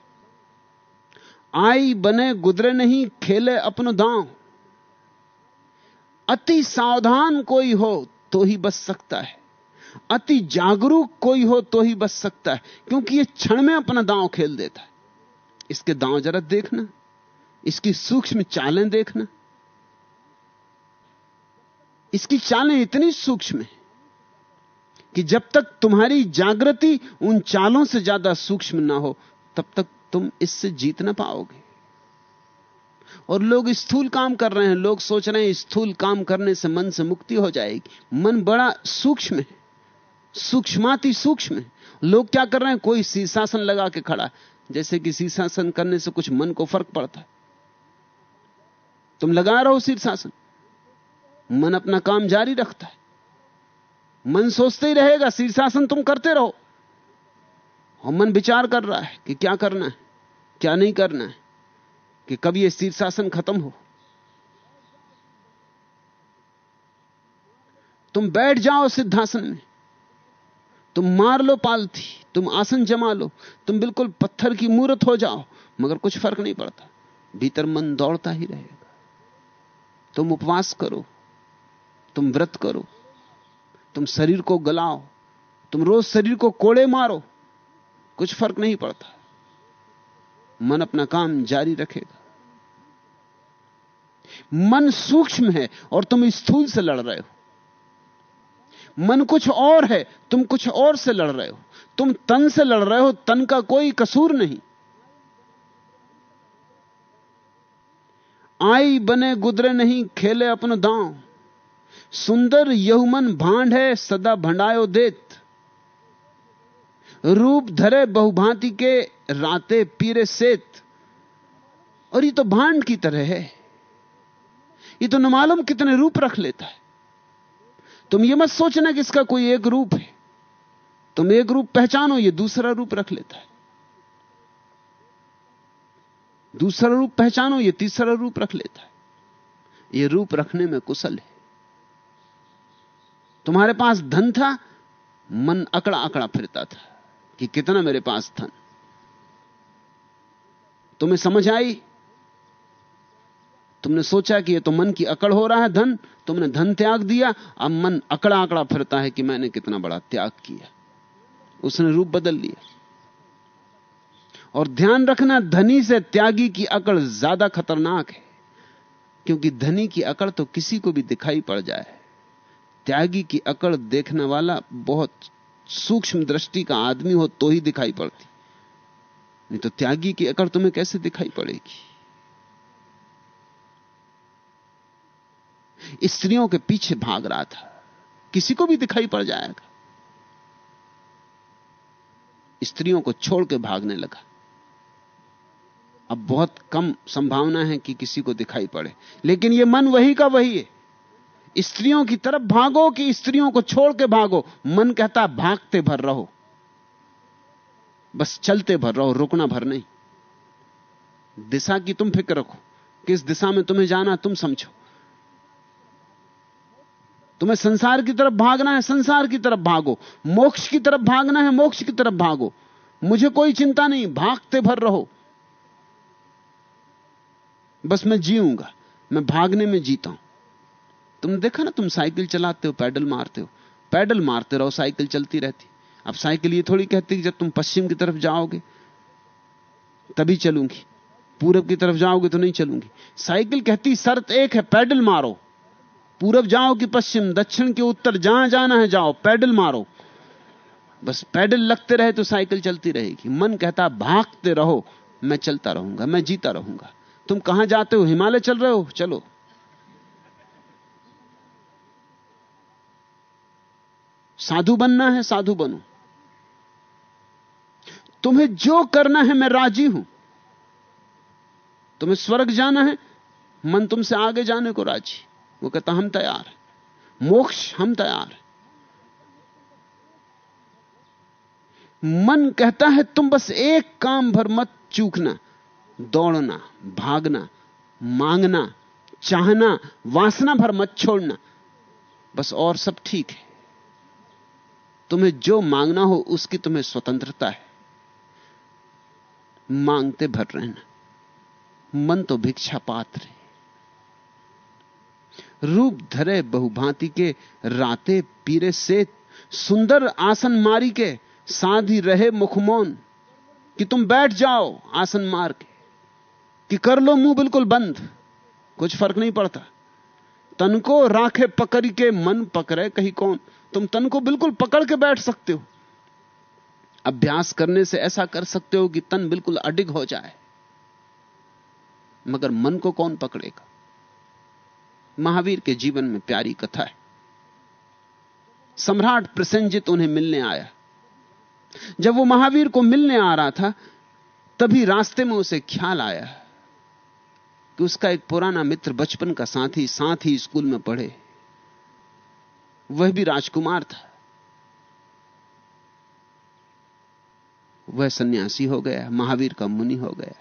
[SPEAKER 3] आई बने गुदरे नहीं, खेले अपनो दांव। अति सावधान कोई हो तो ही बच सकता है। अति जागरूक कोई हो तो ही बच सकता है, क्योंकि ये क्षण में अपना दांव खेल देता है। इसके दांव जरा देखना, इसकी सूक्ष्म चालें देखना इसकी चालें इतनी सूक्ष्म है कि जब तक तुम्हारी जागृति उन चालों से ज़्यादा सूक्ष्म ना हो, तब तक तुम इससे जीत ना पाओगे। और लोग स्थूल काम कर रहे हैं, लोग सोच रहे हैं स्थूल काम करने से मन से मुक्ति हो जाएगी। मन बड़ा सूक्ष्म है, सूक्ष्माति सूक्ष्म है। लोग क्या कर रहे हैं? कोई शीर्षासन लगा के खड़ा जैसे कि शीर्षासन करने से कुछ मन को फ़र्क पड़ता है। तुम लगा रहो शीर्षासन मन अपना काम जारी रखता है। मन सोचते ही रहेगा, शीर्षासन तुम करते रहो। और मन विचार कर रहा है कि क्या करना है, क्या नहीं करना है, कि कब यह शीर्षासन खत्म हो। तुम बैठ जाओ सिद्धासन में। तुम मार लो पालथी, तुम आसन जमा लो, तुम बिल्कुल पत्थर की मूर्त हो जाओ, मगर कुछ फ़र्क नहीं पड़ता, भीतर मन दौड़ता ही रहेगा। तुम उपवास करो तुम व्रत करो, तुम शरीर को गलाओ, तुम रोज शरीर को कोड़े मारो, कुछ फ़र्क नहीं पड़ता। मन अपना काम जारी रखेगा। मन सूक्ष्म है और तुम स्थूल से लड़ रहे हो। मन कुछ और है, तुम कुछ और से लड़ रहे हो। तुम तन से लड़ रहे हो, तन का कोई कसूर नहीं। आई बने गुदरे नहीं, खेले अपनो दांव। सुंदर यहुमन भांड है, सदा भंडायो देत। रूप धरे बहुभांति के, राते पीरे सेत। और ये तो भांड की तरह है। ये तो न मालूम कितने रूप रख लेता है। तुम ये मत सोचना कि इसका कोई एक रूप है। तुम एक रूप पहचानो, ये दूसरा रूप रख लेता है। दूसरा रूप पहचानो, ये तीसरा रूप रख लेता है। ये रूप रखने में कुशल है। तुम्हारे पास धन था, मन अकड़ा अकड़ा फिरता था कि कितना मेरे पास धन। तुम्हें समझ आई? तुमने सोचा कि ये तो मन की अकड़ हो रहा है धन, तुमने धन त्याग दिया, अब मन अकड़ा अकड़ा फिरता है कि मैंने कितना बड़ा त्याग किया। उसने रूप बदल लिया। और ध्यान रखना, धनी से त्यागी की अकड़ ज़्यादा खतरनाक है, क्योंकि धनी की अकड़ तो किसी को भी दिखाई पड़ जाए। त्यागी की अकड़ देखने वाला बहुत सूक्ष्म दृष्टि का आदमी हो तो ही दिखाई पड़ती। नहीं तो त्यागी की अकड़ तुम्हें कैसे दिखाई पड़ेगी? स्त्रियों के पीछे भाग रहा था। किसी को भी दिखाई पड़ जाएगा। स्त्रियों को छोड़ के भागने लगा। अब बहुत कम संभावना है कि किसी को दिखाई पड़े। लेकिन यह मन वही का वही है। स्त्रियों की तरफ़ भागो कि स्त्रियों को छोड़ के भागो। मन कहता भागते भर रहो। बस चलते भर रहो, रुकना भर नहीं। दिशा की तुम फ़िक्र रखो। किस दिशा में तुम्हें जाना तुम समझो। तुम्हें संसार की तरफ़ भागना है, संसार की तरफ़ भागो। मोक्ष की तरफ़ भागना है, मोक्ष की तरफ़ भागो। मुझे कोई चिंता नहीं, भागते भर रहो। बस मैं जीऊँगा, मैं भागने में जीता हूँ। तुम देखा ना, तुम साइकिल चलाते हो, पैडल मारते हो। पैडल मारते रहो, साइकिल चलती रहती। अब साइकिल ये थोड़ी कहती कि जब तुम पश्चिम की तरफ़ जाओगे, तभी चलूँगी। पूरब की तरफ़ जाओगे तो नहीं चलूँगी। साइकिल कहती, शर्त एक है, पैडल मारो। पूरब जाओ कि पश्चिम, दक्षिण के उत्तर, जहाँ जाना है जाओ, पैडल मारो। बस पैडल लगते रहे तो साइकिल चलती रहेगी। मन कहता, भागते रहो, मैं चलता रहूँगा, मैं जीता रहूँगा। तुम कहाँ जाते हो, हिमालय चल रहे हो? चलो। साधु बनना है, साधु बनो। तुम्हें जो करना है, मैं राज़ी हूँ। तुम्हें स्वर्ग जाना है, मन तुमसे आगे जाने को राज़ी। वो कहता, हम तैयार हैं। मोक्ष, हम तैयार हैं। मन कहता है, तुम बस एक काम भर मत चूकना, दौड़ना, भागना, मांगना, चाहना, वासना भर मत छोड़ना। बस और सब ठीक है। तुम्हें जो मांगना हो उसकी तुम्हें स्वतंत्रता है। मांगते भर रहना। मन तो भिक्षा पात्र है। रूप धरे बहुभांति के, राते पीरे से सुंदर आसन मारी के, साधी रहे मुखमौन, कि तुम बैठ जाओ आसन मार के, कि कर लो मुँह बिल्कुल बंद, कुछ फ़र्क नहीं पड़ता। तन को राखे पकड़ के, मन पकड़े कहीं कौन। तुम तन को बिल्कुल पकड़ के बैठ सकते हो। अभ्यास करने से ऐसा कर सकते हो कि तन बिल्कुल अडिग हो जाए। मगर मन को कौन पकड़ेगा? महावीर के जीवन में प्यारी कथा है। सम्राट प्रसंजित उन्हें मिलने आया। जब वो महावीर को मिलने आ रहा था, तभी रास्ते में उसे ख्याल आया कि उसका एक पुराना मित्र बचपन का साथी साथ ही स्कूल में पढ़े। वह भी राजकुमार था। वह सन्यासी हो गया, महावीर का मुनि हो गया।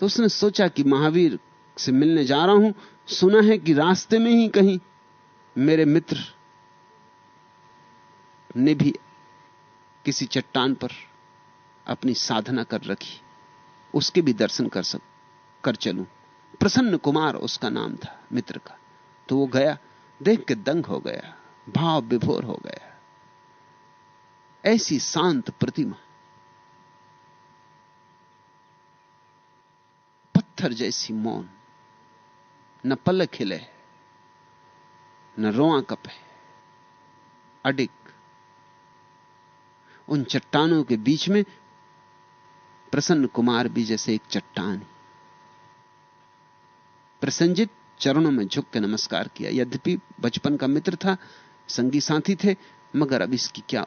[SPEAKER 3] तो उसने सोचा कि महावीर से मिलने जा रहा हूँ, सुना है कि रास्ते में ही कहीं मेरे मित्र ने भी किसी चट्टान पर अपनी साधना कर रखी, उसके भी दर्शन कर सक, कर चलूँ। प्रसन्न कुमार उसका नाम था, मित्र का। तो वो गया, देख के दंग हो गया, भाव विभोर हो गया। ऐसी शांत प्रतिमा, पत्थर जैसी मौन, न पल खिले, न रोआ कपे। अडिक उन चट्टानों के बीच में प्रसन्न कुमार भी जैसे एक चट्टान। प्रसंजित चरणों में झुक के नमस्कार किया। यद्यपि बचपन का मित्र था, संगी साथी थे, मगर अब इसकी क्या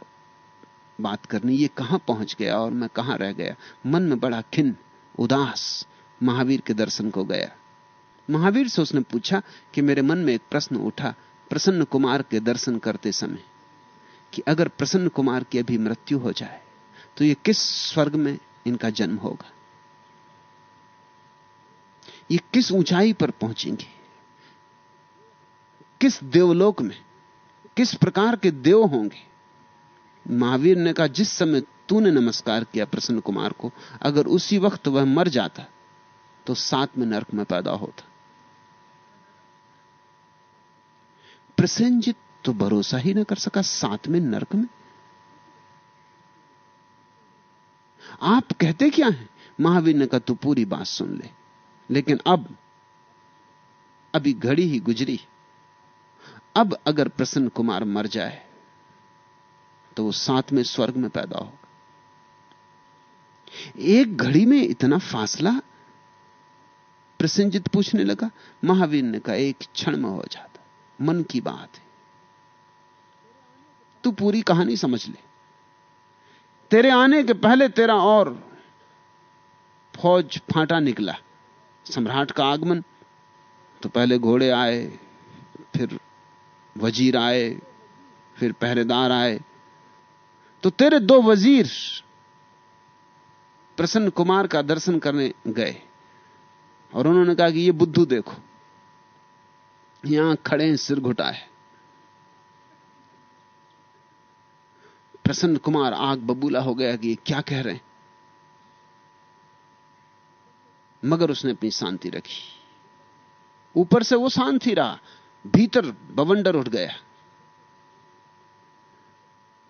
[SPEAKER 3] बात करनी, ये कहाँ पहुँच गया और मैं कहाँ रह गया? मन में बड़ा खिन उदास महावीर के दर्शन को गया। महावीर से उसने पूछा कि मेरे मन में एक प्रश्न उठा, प्रसन्न कुमार के दर्शन करते समय, कि अगर प्रसन्न कुमार की अभी मृत्यु हो जाए तो ये किस स्वर्ग में इनका जन्म होगा? ये किस ऊंचाई पर पहुँचेंगे? किस देवलोक में, किस प्रकार के देव होंगे? महावीर ने कहा, जिस समय तूने नमस्कार किया प्रसन्न कुमार को, अगर उसी वक्त वह मर जाता तो सात में नरक में पैदा होता। प्रसेंजित तो भरोसा ही ना कर सका सात में नरक में। आप कहते क्या हैं? महावीर ने कहा, तू पूरी बात सुन ले। लेकिन अब, अभी घड़ी ही गुजरी। अब अगर प्रसन्न कुमार मर जाए तो वो साथ में स्वर्ग में पैदा होगा। एक घड़ी में इतना फासला प्रसन्नजित पूछने लगा, महावीर ने कहा, एक क्षण में हो जाता, मन की बात है। तू पूरी कहानी समझ ले। तेरे आने के पहले तेरा और फौज फांटा निकला, सम्राट का आगमन तो पहले घोड़े आए वज़ीर आए, फिर पहरेदार आए। तो तेरे दो वज़ीर प्रसन्न कुमार का दर्शन करने गए। और उन्होंने कहा कि ये बुद्धू देखो, यहाँ खड़े सिर घुटाए। प्रसन्न कुमार आग बबूला हो गया कि क्या कह रहे हैं। मगर उसने अपनी शांति रखी। ऊपर से वो शांति रहा। भीतर बवंडर उठ गया।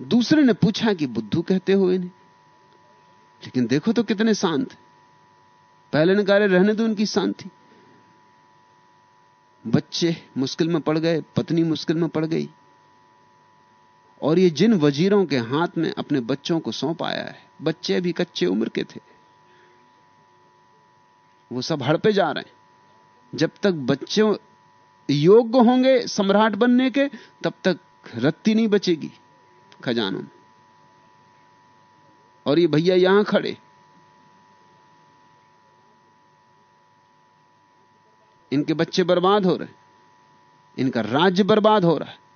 [SPEAKER 3] दूसरे ने पूछा कि बुद्धू कहते हो इन्हें? लेकिन देखो तो कितने शांत। पहले ने कहा रहने दो उनकी शांति। बच्चे मुश्किल में पड़ गए, पत्नी मुश्किल में पड़ गई। और ये जिन वजीरों के हाथ में अपने बच्चों को सौंप आया है, बच्चे अभी कच्चे उम्र के थे। वो सब हड़पे जा रहे हैं। जब तक बच्चे योग्य होंगे सम्राट बनने के, तब तक रत्ती नहीं बचेगी खजानों में। और ये भैया यहाँ खड़े। इनके बच्चे बर्बाद हो रहे इनका राज्य बर्बाद हो रहा है।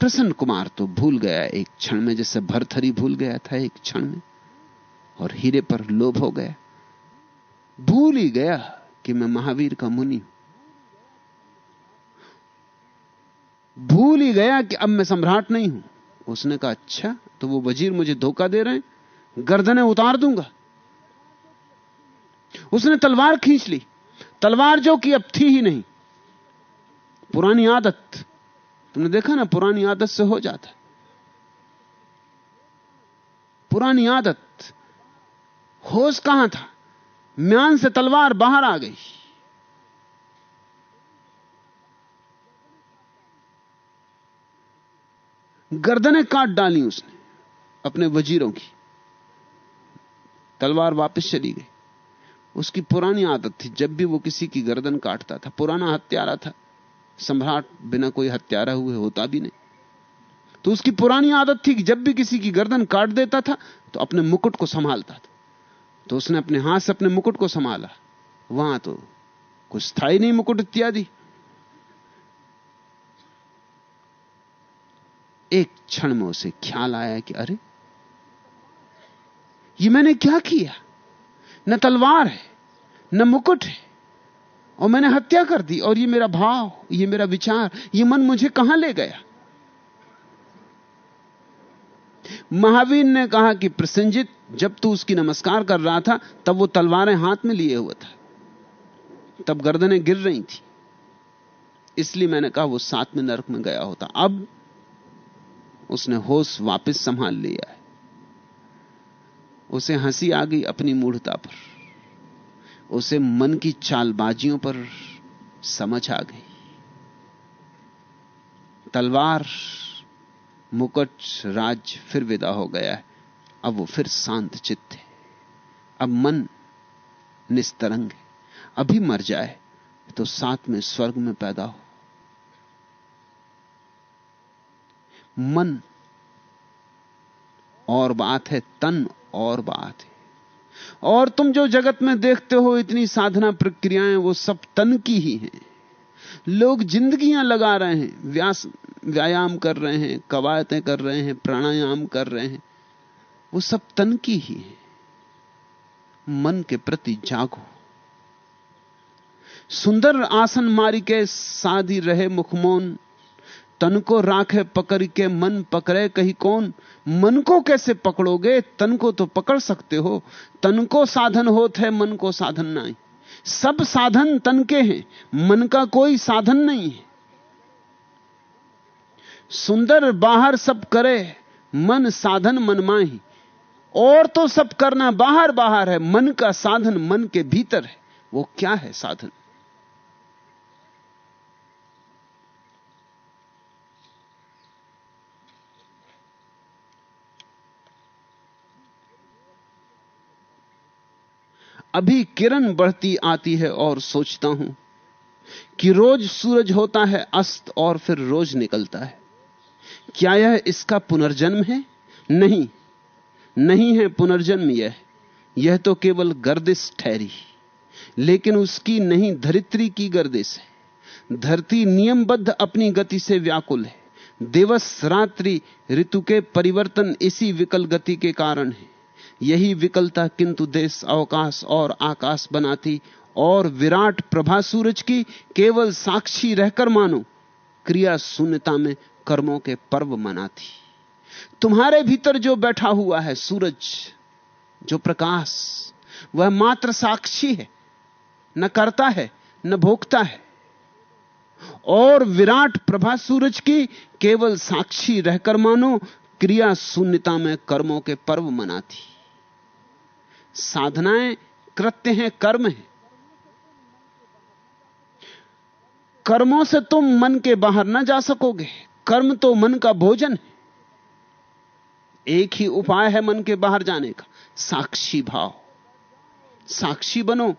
[SPEAKER 3] प्रसन्न कुमार तो भूल गया, एक क्षण में जैसे भरथरी भूल गया था, एक क्षण में। और हीरे पर लोभ हो गया। भूल ही गया कि मैं महावीर का मुनि हूँ। भूल ही गया कि अब मैं सम्राट नहीं हूँ। उसने कहा अच्छा तो वो वज़ीर मुझे धोखा दे रहे हैं। गर्दनें उतार दूँगा। उसने तलवार खींच ली। तलवार जो कि अब थी ही नहीं। पुरानी आदत। तुमने देखा ना, पुरानी आदत से हो जाता पुरानी आदत होश कहाँ था? म्यान से तलवार बाहर आ गई। गर्दनें काट डाली उसने, अपने वजीरों की। तलवार वापस चली गई। उसकी पुरानी आदत थी, जब भी वो किसी की गर्दन काटता था। पुराना हत्यारा था। सम्राट बिना कोई हत्यारा हुए होता भी नहीं। तो उसकी पुरानी आदत थी कि जब भी किसी की गर्दन काट देता था तो अपने मुकुट को संभालता था। तो उसने अपने हाथ से अपने मुकुट को संभाला। वहाँ तो कुछ था ही नहीं मुकुट इत्यादि। एक क्षण में उसे ख्याल आया कि अरे, ये मैंने क्या किया? न तलवार है, न मुकुट है, और मैंने हत्या कर दी, और ये मेरा भाव, ये मेरा विचार, ये मन मुझे कहाँ ले गया? महावीर ने कहा कि प्रसंजित जब तू उसकी नमस्कार कर रहा था, तब वो तलवारें हाथ में लिए हुआ था। तब गर्दनें गिर रही थी। इसलिए मैंने कहा वो साथ में नरक में गया होता। अब उसने होश वापस संभाल लिया है। उसे हँसी आ गई अपनी मूढ़ता पर। उसे मन की चालबाजियों पर समझ आ गई। तलवार मुकुट राज फिर विदा हो गया है। अब वो फिर शांत चित्त है। अब मन निस्तरंग है। अभी मर जाए तो साथ में स्वर्ग में पैदा हो। मन और बात है, तन और बात है। और तुम जो जगत में देखते हो, इतनी साधना प्रक्रियाएँ, वो सब तन की ही हैं। लोग जिंदगियाँ लगा रहे हैं, व्यास व्यायाम कर रहे हैं, कवायतें कर रहे हैं, प्राणायाम कर रहे हैं, वो सब तन की ही है। मन के प्रति जागो। सुंदर आसन मारी के साधी रहे मुखमोन तन को राखे पकड़ के मन पकड़े कहीं कौन, मन को कैसे पकड़ोगे? तन को तो पकड़ सकते हो। तन को साधन होत है, मन को साधन नहीं। सब साधन तन के हैं, मन का कोई साधन नहीं है। सुंदर बाहर सब करे, मन साधन मनमाही और तो सब करना बाहर बाहर है, मन का साधन मन के भीतर है। वो क्या है साधन? अभी किरण बढ़ती आती है और सोचता हूँ कि रोज सूरज होता है अस्त और फिर रोज निकलता है। क्या यह इसका पुनर्जन्म है? नहीं। नहीं है पुनर्जन्म यह। यह तो केवल गर्दिश ठहरी। लेकिन उसकी नहीं, धरित्री की गर्दिश है। धरती नियमबद्ध अपनी गति से व्याकुल है। दिवस रात्रि ऋतु के परिवर्तन इसी विकल गति के कारण है। यही विकलता किंतु देश, अवकाश और आकाश बनाती और विराट प्रभा सूरज की केवल साक्षी रहकर मानो। क्रिया शून्यता में कर्मों के पर्व मनाती। तुम्हारे भीतर जो बैठा हुआ है सूरज, जो प्रकाश, वह मात्र साक्षी है, न करता है, न भोगता है। और विराट प्रभा सूरज की केवल साक्षी रहकर मानो, क्रिया शून्यता में कर्मों के पर्व मनाती। साधनाएँ कृत्य हैं, कर्म है। कर्मों से तुम मन के बाहर ना जा सकोगे। कर्म तो मन का भोजन है। एक ही उपाय है मन के बाहर जाने का। साक्षी भाव। साक्षी बनो।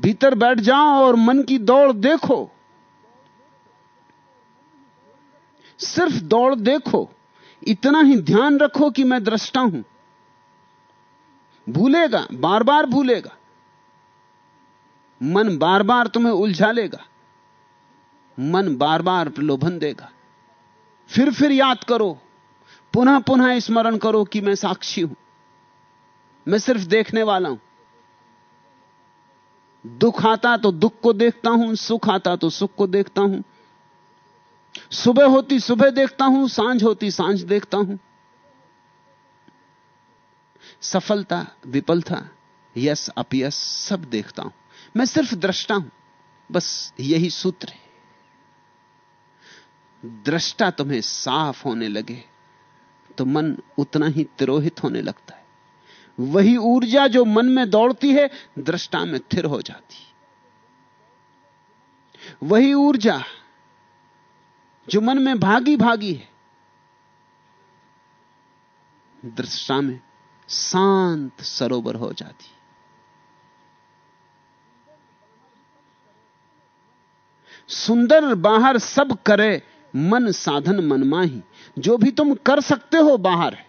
[SPEAKER 3] भीतर बैठ जाओ और मन की दौड़ देखो। सिर्फ़ दौड़ देखो। इतना ही ध्यान रखो कि मैं दृष्टा हूँ। भूलेगा बार बार भूलेगा। मन बार बार तुम्हें उलझा लेगा। मन बार बार प्रलोभन देगा। फिर फिर याद करो। पुनः पुनः स्मरण करो कि मैं साक्षी हूँ। मैं सिर्फ़ देखने वाला हूँ। दुख आता तो दुख को देखता हूँ, सुख आता तो सुख को देखता हूँ। सुबह होती सुबह देखता हूँ, साँझ होती साँझ देखता हूँ। सफलता विफलता यस अपयस सब देखता हूँ। मैं सिर्फ़ दृष्टा हूँ, बस यही सूत्र है। दृष्टा तुम्हें साफ़ होने लगे तो मन उतना ही तिरोहित होने लगता है। वही ऊर्जा जो मन में दौड़ती है, दृष्टा में थिर हो जाती वही ऊर्जा जो मन में भागी भागी है, दृष्टा में शांत सरोवर हो जाती सुंदर बाहर सब करे मन साधन मनमाही। जो भी तुम कर सकते हो बाहर है,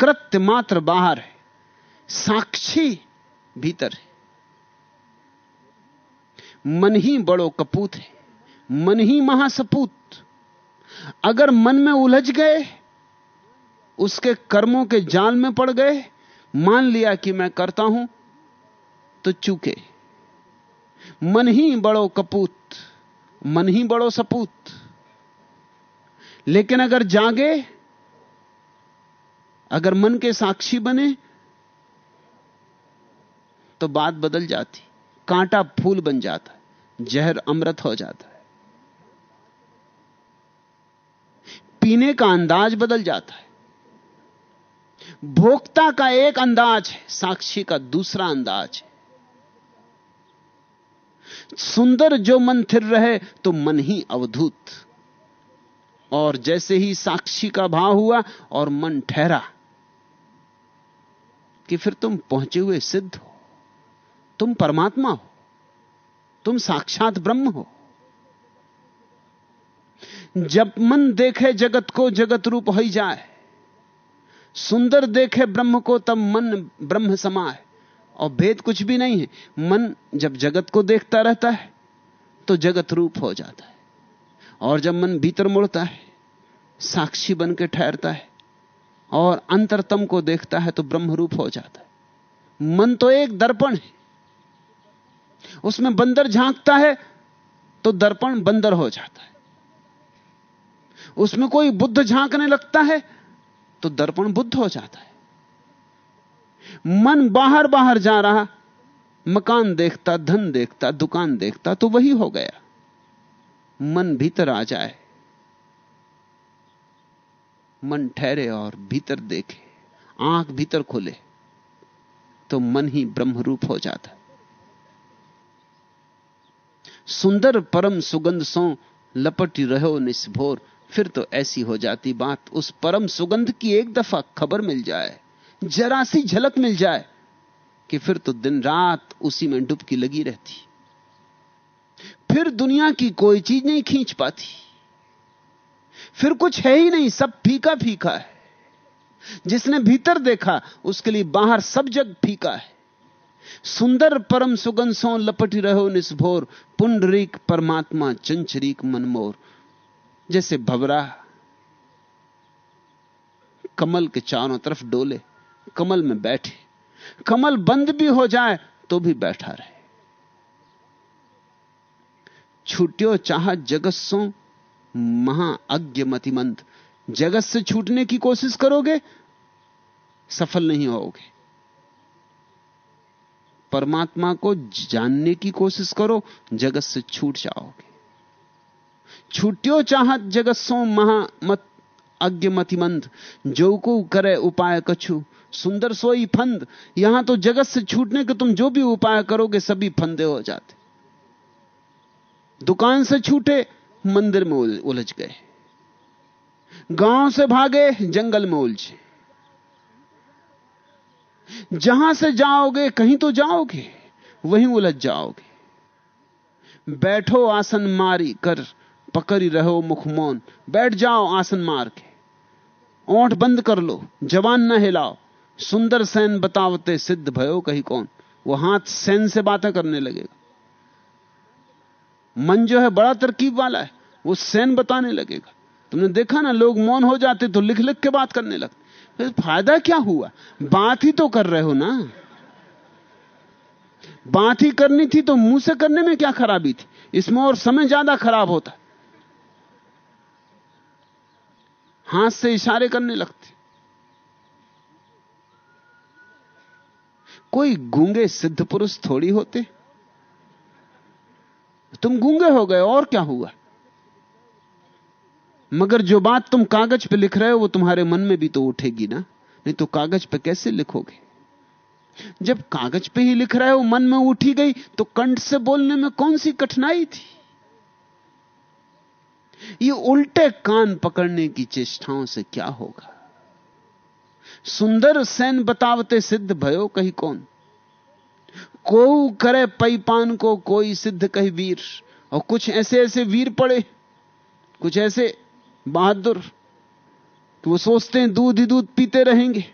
[SPEAKER 3] कृत्य मात्र बाहर है, साक्षी भीतर है। मन ही बड़ो कपूत है, मन ही महासपूत। अगर मन में उलझ गए, उसके कर्मों के जाल में पड़ गए, मान लिया कि मैं करता हूँ तो चूके। मन ही बड़ो कपूत, मन ही बड़ो सपूत। लेकिन अगर जागे, अगर मन के साक्षी बने तो बात बदल जाती। कांटा फूल बन जाता है जहर अमृत हो जाता। है पीने का अंदाज बदल जाता है। भोक्ता का एक अंदाज है, साक्षी का दूसरा अंदाज है। सुंदर जो मन थिर रहे तो मन ही अवधूत। और जैसे ही साक्षी का भाव हुआ और मन ठहरा कि फिर तुम पहुँचे हुए सिद्ध हो, तुम परमात्मा हो, तुम साक्षात ब्रह्म हो। जब मन देखे जगत को जगत रूप हो जाए, सुंदर देखे ब्रह्म को तब मन ब्रह्म समाए और भेद कुछ भी नहीं है, मन जब जगत को देखता रहता है तो जगत रूप हो जाता है। और जब मन भीतर मुड़ता है, साक्षी बन के ठहरता है, और अंतरतम को देखता है तो ब्रह्म रूप हो जाता है। मन तो एक दर्पण है। उसमें बंदर झांकता है तो दर्पण बंदर हो जाता है। उसमें कोई बुद्ध झांकने लगता है तो दर्पण बुद्ध हो जाता है। मन बाहर बाहर जा रहा, मकान देखता, धन देखता, दुकान देखता तो वही हो गया। मन भीतर आ जाए। मन ठहरे और भीतर देखे। आँख भीतर खोले तो मन ही ब्रह्म रूप हो जाता। सुंदर परम सुगंध सो लपटी रहो निस्भोर, फिर तो ऐसी हो जाती बात। उस परम सुगंध की एक दफ़ा खबर मिल जाए, जरा सी झलक मिल जाए, कि फिर तो दिन रात उसी में डुबकी लगी रहती। फिर दुनिया की कोई चीज़ नहीं खींच पाती। फिर कुछ है ही नहीं, सब फीका फीका है। जिसने भीतर देखा, उसके लिए बाहर सब जग फीका है। सुंदर परम सुगंध सो लपटी रहो निस्भोर पुंडरीक परमात्मा चंचरीक मनमोर। जैसे भवरा कमल के चारों तरफ़ डोले, कमल में बैठे। कमल बंद भी हो जाए तो भी बैठा रहे। छूट्यो चाह जगत सो महाअज्ञ मतिमंद जगत से छूटने की कोशिश करोगे, सफल नहीं होगे। परमात्मा को जानने की कोशिश करो, जगत से छूट जाओगे। छूट्यो चाहत जगत सो महामत अज्ञ मतिमंद जो को करे उपाय कछु, सुंदर सोई फंद। यहाँ तो जगत से छूटने के तुम जो भी उपाय करोगे, सभी फंदे हो जाते। दुकान से छूटे, मंदिर में उलझ गए। गाँव से भागे, जंगल में उलझे। जहाँ से जाओगे, कहीं तो जाओगे, वहीं उलझ जाओगे। बैठो आसन मारी कर, पकड़ी रहो मुख मौन। बैठ जाओ आसन मार के। ओठ बंद कर लो, जवान न हिलाओ। सुंदर सैन बतावते सिद्ध भयो कहीं कौन। वो हाथ सैन से बातें करने लगेगा। मन जो है बड़ा तरकीब वाला है, वो सैन बताने लगेगा। तुमने देखा ना, लोग मौन हो जाते तो लिख लिख के बात करने लगते। फ़ायदा क्या हुआ? बात ही तो कर रहे हो ना। बात ही करनी थी तो मुँह से करने में क्या खराबी थी? इसमें और समय ज़्यादा खराब होता। हाथ से इशारे करने लगते। कोई गूँगे सिद्ध पुरुष थोड़ी होते? तुम गूँगे हो गए और क्या हुआ? मगर जो बात तुम कागज़ पे लिख रहे हो, वो तुम्हारे मन में भी तो उठेगी ना? नहीं तो कागज़ पे कैसे लिखोगे? जब कागज़ पे ही लिख रहे हो, मन में उठी गई तो कंठ से बोलने में कौन सी कठिनाई थी? ये उल्टे कान पकड़ने की चेष्टाओं से क्या होगा? सुंदर सैन बतावते सिद्ध भयो कहीं कौन? को करे पैपान को कोई सिद्ध कही वीर। और कुछ ऐसे ऐसे वीर पड़े, कुछ ऐसे बहादुर कि वो सोचते हैं दूध ही दूध पीते रहेंगे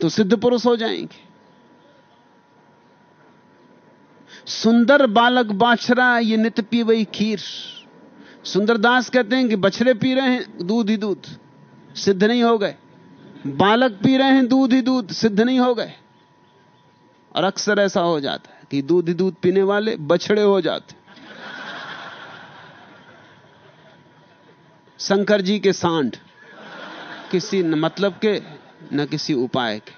[SPEAKER 3] तो सिद्ध पुरुष हो जाएँगे। सुंदर बालक बाछरा, ये नित पी वही खीर। सुंदरदास कहते हैं कि बछड़े पी रहे हैं, दूध ही दूध, सिद्ध नहीं हो गए। बालक पी रहे हैं, दूध ही दूध, सिद्ध नहीं हो गए। और अक्सर ऐसा हो जाता है कि दूध ही दूध पीने वाले बछड़े हो जाते शंकर जी के सांड, किसी न मतलब के, न किसी उपाय के।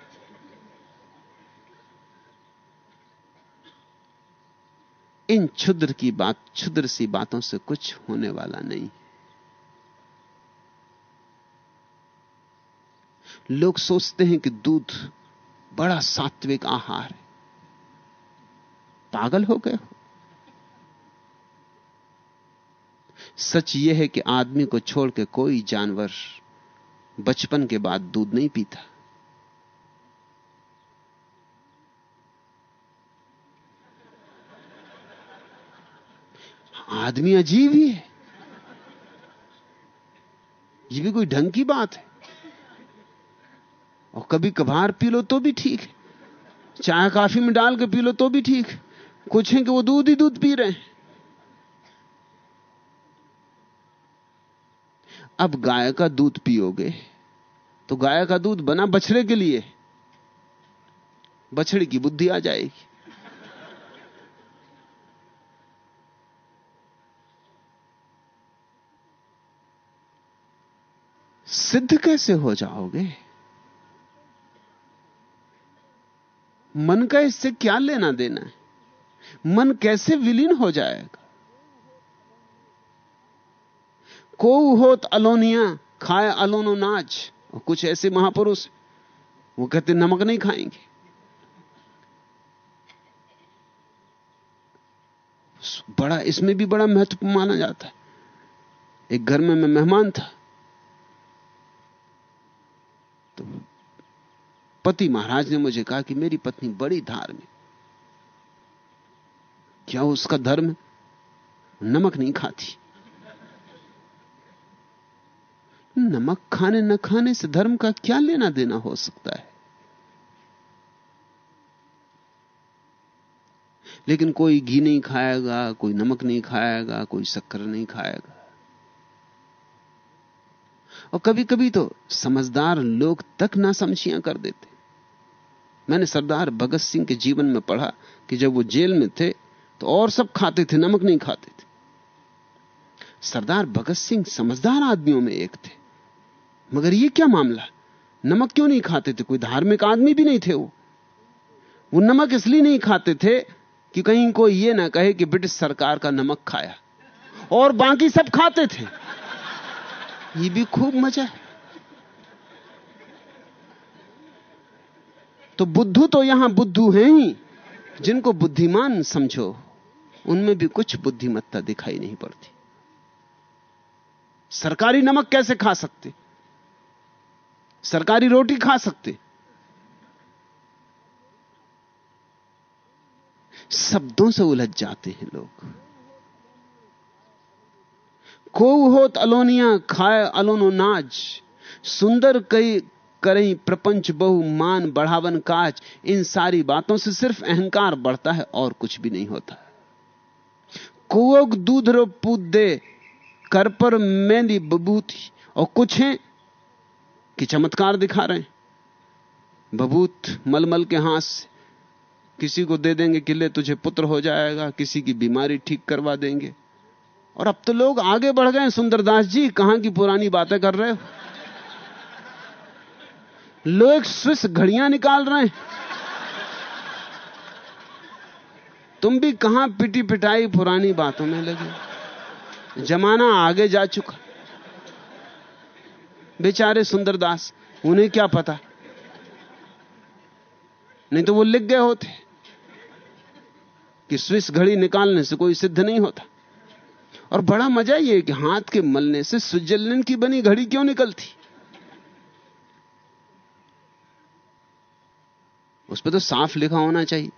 [SPEAKER 3] इन क्षुद्र की बात, क्षुद्र सी बातों से कुछ होने वाला नहीं। लोग सोचते हैं कि दूध बड़ा सात्विक आहार है। पागल हो गए हो। सच यह है कि आदमी को छोड़ के कोई जानवर बचपन के बाद दूध नहीं पीता। आदमी अजीब ही है। ये भी कोई ढंग की बात है। और कभी कभार पी लो तो भी ठीक है। चाय काफ़ी में डाल के पी लो तो भी ठीक है। कुछ है कि वो दूध ही दूध पी रहे हैं। अब गाय का दूध पियोगे तो गाय का दूध बना बछड़े के लिए। बछड़े की बुद्धि आ जाएगी। सिद्ध कैसे हो जाओगे? मन का इससे क्या लेना देना है? मन कैसे विलीन हो जाएगा? को होत अलोनिया, खाए अलोनो नाच। और कुछ ऐसे महापुरुष, वो कहते, नमक नहीं खाएँगे। बड़ा, इसमें भी बड़ा महत्वपूर्ण माना जाता है। एक घर में मैं मेहमान था तो पति महाराज ने मुझे कहा कि मेरी पत्नी बड़ी धार्मिक क्या उसका धर्म नमक नहीं खाती? नमक खाने न खाने से धर्म का क्या लेना देना हो सकता है? लेकिन कोई घी नहीं खाएगा, कोई नमक नहीं खाएगा, कोई शक्कर नहीं खाएगा। और कभी कभी तो समझदार लोग तक ना समझियाँ कर देते। मैंने सरदार भगत सिंह के जीवन में पढ़ा कि जब वो जेल में थे तो और सब खाते थे, नमक नहीं खाते थे। सरदार भगत सिंह समझदार आदमियों में एक थे। मगर ये क्या मामला? नमक क्यों नहीं खाते थे? कोई धार्मिक आदमी भी नहीं थे वो। वो नमक इसलिए नहीं खाते थे कि कहीं कोई ये ना कहे कि ब्रिटिश सरकार का नमक खाया। और बाकी सब खाते थे। ये भी खूब मज़ा है। तो बुद्धू तो यहाँ बुद्धू हैं ही, जिनको बुद्धिमान समझो। उनमें भी कुछ बुद्धिमत्ता दिखाई नहीं पड़ती। सरकारी नमक कैसे खा सकते? सरकारी रोटी खा सकते? शब्दों से उलझ जाते हैं लोग। को होत अलोनिया, खाए अलोनो नाच सुंदर कई करें प्रपंच बहु मान बढ़ावन काज। इन सारी बातों से सिर्फ़ अहंकार बढ़ता है और कुछ भी नहीं होता। कुओक दूध रो पूत दे कर पर मैली बबूती। और कुछ हैं कि चमत्कार दिखा रहे हैं। बबूत मलमल के हाथ से। किसी को दे देंगे कि ले तुझे पुत्र हो जाएगा। किसी की बीमारी ठीक करवा देंगे। और अब तो लोग आगे बढ़ गए सुंदरदास जी, कहाँ की पुरानी बातें कर रहे हो? लोग स्विस घड़ियाँ निकाल रहे हैं। तुम भी कहाँ पिटी पिटाई पुरानी बातों में लगे? जमाना आगे जा चुका। बेचारे सुंदरदास, उन्हें क्या पता? नहीं तो वो लिख गए होते कि स्विस घड़ी निकालने से कोई सिद्ध नहीं होता। और बड़ा मज़ा यह कि हाथ के मलने से स्विट्जरलैंड की बनी घड़ी क्यों निकलती? उस पर तो साफ़ लिखा होना चाहिए।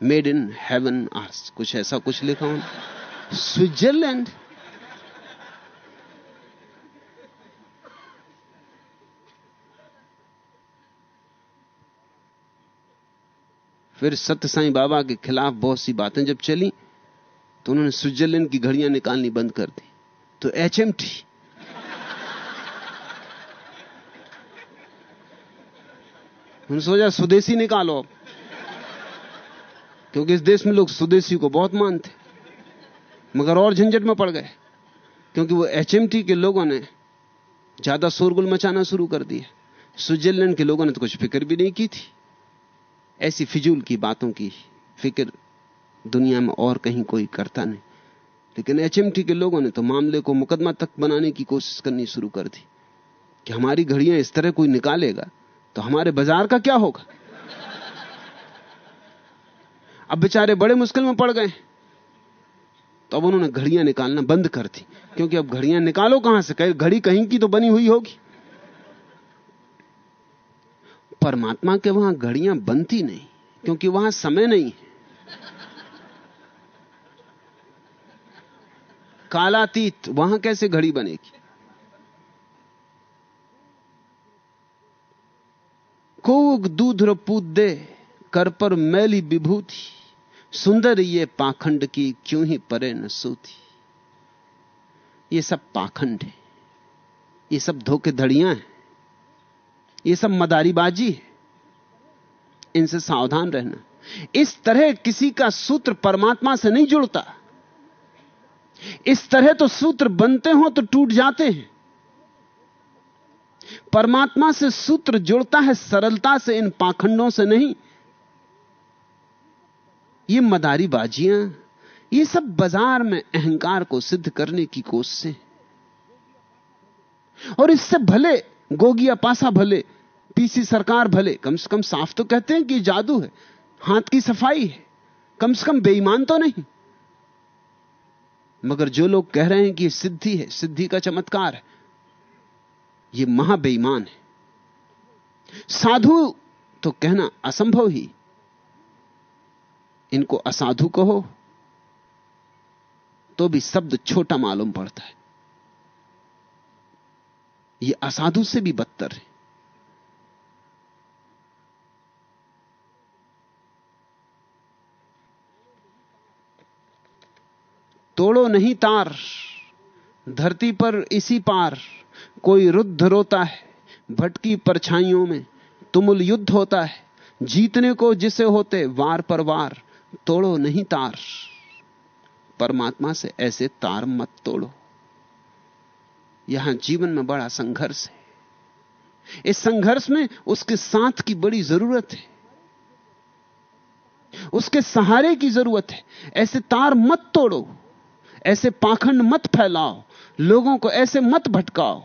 [SPEAKER 3] मेड इन हेवन आर्स कुछ ऐसा कुछ लिखा होना स्विट्जरलैंड। फिर सत्य साईं बाबा के खिलाफ बहुत सी बातें जब चली तो उन्होंने स्विट्जरलैंड की घड़ियाँ निकालनी बंद कर दी। तो एच एम टी उन्होंने सोचा, स्वदेशी निकालो अब। क्योंकि इस देश में लोग स्वदेशी को बहुत मानते मगर और झंझट में पड़ गए। क्योंकि वो एचएमटी के लोगों ने ज़्यादा शोरगुल मचाना शुरू कर दिया। स्विट्जरलैंड के लोगों ने तो कुछ फ़िक्र भी नहीं की थी। ऐसी फिजूल की बातों की फ़िक्र दुनिया में और कहीं कोई करता नहीं। लेकिन एचएमटी के लोगों ने तो मामले को मुकदमा तक बनाने की कोशिश करनी शुरू कर दी कि हमारी घड़ियाँ इस तरह कोई निकालेगा तो हमारे बाज़ार का क्या होगा? अब बेचारे बड़े मुश्किल में पड़ गए। तो अब उन्होंने घड़ियाँ निकालना बंद कर दी, क्योंकि अब घड़ियाँ निकालो कहाँ से? कहीं घड़ी कहीं की तो बनी हुई होगी। परमात्मा के वहाँ घड़ियाँ बनती नहीं, क्योंकि वहाँ समय नहीं है। कालातीत, वहाँ कैसे घड़ी बनेगी? कोग दूध पूत दे, कर पर मैली विभूति। सुंदर ये पाखंड की क्यों ही परे न सूती? ये सब पाखंड है। ये सब धोखे धड़ियाँ हैं। ये सब मदारीबाजी है। इनसे सावधान रहना। इस तरह किसी का सूत्र परमात्मा से नहीं जुड़ता। इस तरह तो सूत्र बनते हो तो टूट जाते हैं। परमात्मा से सूत्र जुड़ता है, सरलता से इन पाखंडों से नहीं। ये मदारी बाजियाँ, ये सब बाज़ार में अहंकार को सिद्ध करने की कोशिशें और इससे भले, गोगिया पासा भले, पीसी सरकार भले, कम से कम साफ़ तो कहते हैं कि जादू है, हाथ की सफ़ाई है, कम से कम बेईमान तो नहीं। मगर जो लोग कह रहे हैं कि सिद्धि है, सिद्धि का चमत्कार है यह महाबेईमान है। साधु तो कहना असंभव ही इनको असाधु कहो तो भी शब्द छोटा मालूम पड़ता है। यह असाधु से भी बदतर है। तोड़ो नहीं तार, धरती पर इसी पार, कोई रुद्ध रोता है, भटकी परछाइयों में तुमुल युद्ध होता है, जीतने को जिसे होते वार पर वार तोड़ो नहीं तार। परमात्मा से ऐसे तार मत तोड़ो। यहाँ जीवन में बड़ा संघर्ष है। इस संघर्ष में उसके साथ की बड़ी ज़रूरत है। उसके सहारे की ज़रूरत है। ऐसे तार मत तोड़ो। ऐसे पाखंड मत फैलाओ। लोगों को ऐसे मत भटकाओ।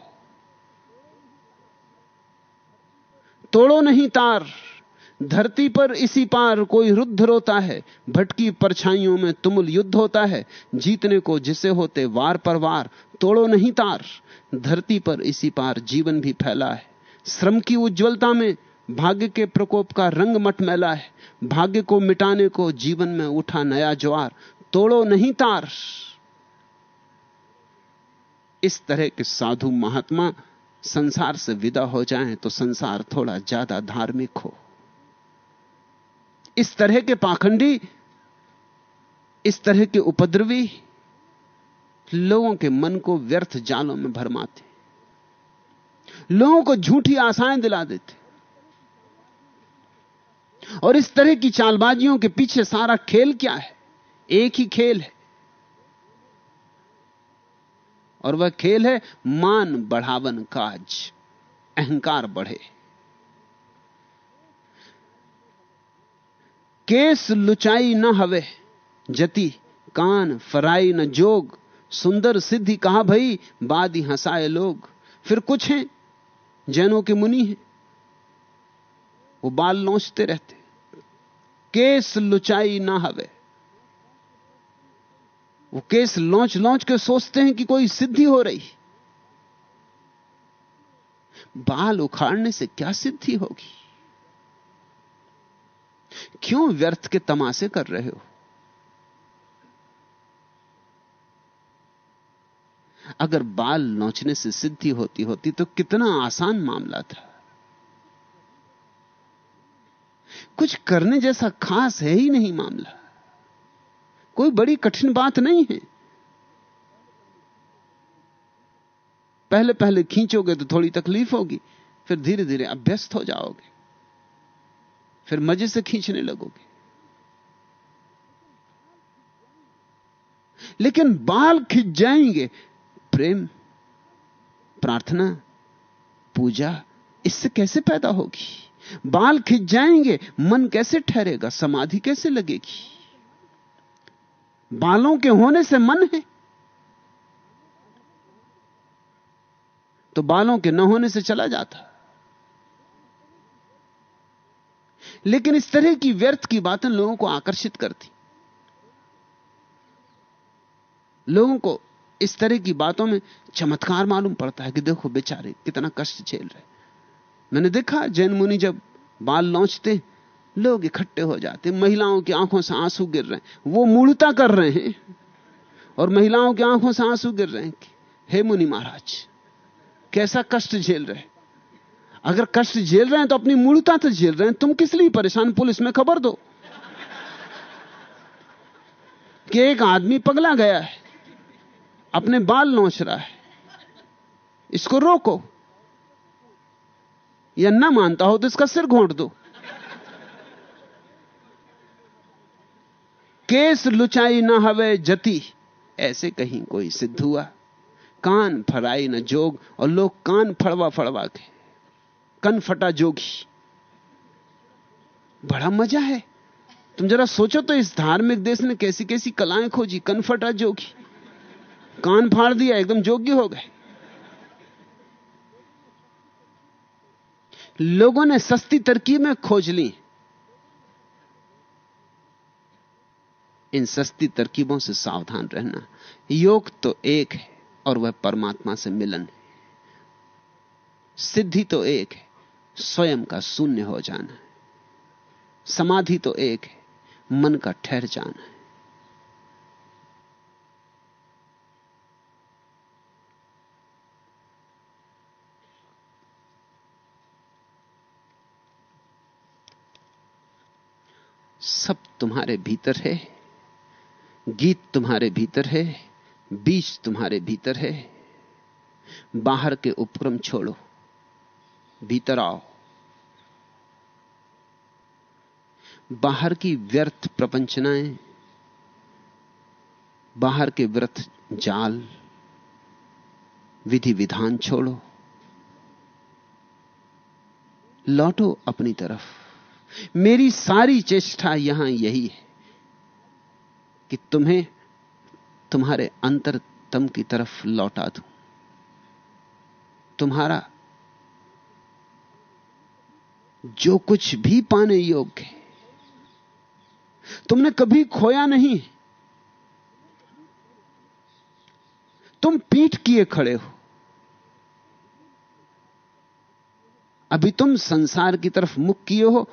[SPEAKER 3] तोड़ो नहीं तार। धरती पर इसी पार कोई रुद्ध रोता है, भटकी परछाइयों में तुमुल युद्ध होता है, जीतने को जिसे होते वार पर वार, तोड़ो नहीं तार। धरती पर इसी पार जीवन भी फैला है। श्रम की उज्जवलता में भाग्य के प्रकोप का रंग मटमैला है। भाग्य को मिटाने को जीवन में उठा नया ज्वार, तोड़ो नहीं तार। इस तरह के साधु महात्मा संसार से विदा हो जाएँ तो संसार थोड़ा ज़्यादा धार्मिक हो। इस तरह के पाखंडी, इस तरह के उपद्रवी लोगों के मन को व्यर्थ जालों में भरमाते लोगों को झूठी आशाएँ दिला देते और इस तरह की चालबाजियों के पीछे सारा खेल क्या है? एक ही खेल है। और वह खेल है मान बढ़ावन काज, अहंकार बढ़े। केस लुचाई न हवे, जति कान फराई न जोग, सुंदर सिद्धि कहा भई, बाद हंसाए लोग। फिर कुछ हैं जैनों के मुनि हैं, वो बाल नोचते रहते। केस लुचाई ना हवे। वो केस लौच लौच के सोचते हैं कि कोई सिद्धि हो रही बाल उखाड़ने से क्या सिद्धि होगी? क्यों व्यर्थ के तमाशे कर रहे हो? अगर बाल नोचने से सिद्धि होती होती तो कितना आसान मामला था। कुछ करने जैसा खास है ही नहीं मामला। कोई बड़ी कठिन बात नहीं है। पहले पहले खींचोगे तो थोड़ी तकलीफ़ होगी, फिर धीरे धीरे अभ्यस्त हो जाओगे। फिर मज़े से खींचने लगोगे। लेकिन बाल खिंच जाएँगे। प्रेम, प्रार्थना, पूजा, इससे कैसे पैदा होगी? बाल खिंच जाएँगे, मन कैसे ठहरेगा, समाधि कैसे लगेगी? बालों के होने से मन है। तो बालों के न होने से चला जाता। लेकिन इस तरह की व्यर्थ की बातें लोगों को आकर्षित करती। लोगों को इस तरह की बातों में चमत्कार मालूम पड़ता है कि देखो बेचारे कितना कष्ट झेल रहे मैंने देखा जैन मुनि जब बाल लौचते, लोग इकट्ठे हो जाते, महिलाओं की आँखों से आँसू गिर रहे हैं। वो मूर्ता कर रहे हैं और महिलाओं की आँखों से आँसू गिर रहे हैं हे मुनि महाराज, कैसा कष्ट झेल रहे अगर कष्ट झेल रहे हैं तो अपनी मूर्ता तो झेल रहे हैं। तुम किस लिए परेशान? पुलिस में खबर दो। कि एक आदमी पगला गया है, अपने बाल नोच रहा है। इसको रोको। या ना मानता हो तो इसका सिर घोंट दो। केस लुचाई ना हवे जति, ऐसे कहीं कोई सिद्ध हुआ। कान फराई न जोग, और लोग कान फड़वा फड़वा के। कन फटा जोगी। बड़ा मज़ा है। तुम जरा सोचो तो इस धार्मिक देश ने कैसी कैसी कलाएँ खोजी, कन फटा जोगी। कान फाड़ दिया, एकदम जोग्य हो गए। लोगों ने सस्ती तरकीबें खोज ली। इन सस्ती तरकीबों से सावधान रहना। योग तो एक है और वह परमात्मा से मिलन है। सिद्धि तो एक है। स्वयं का शून्य हो जाना है। समाधि तो एक है, मन का ठहर जाना है। सब तुम्हारे भीतर है, गीत तुम्हारे भीतर है, बीज तुम्हारे भीतर है। बाहर के उपक्रम छोड़ो भीतर आओ। बाहर की व्यर्थ प्रपंचनाएँ, बाहर के व्यर्थ जाल, विधि विधान छोड़ो। लौटो अपनी तरफ़। मेरी सारी चेष्टा यहाँ यही है कि तुम्हें तुम्हारे अंतरतम की तरफ़ लौटा दूँ। तुम्हारा जो कुछ भी पाने योग्य है। तुमने कभी खोया नहीं। तुम पीठ किए खड़े हो। अभी तुम संसार की तरफ़ मुख किए हो,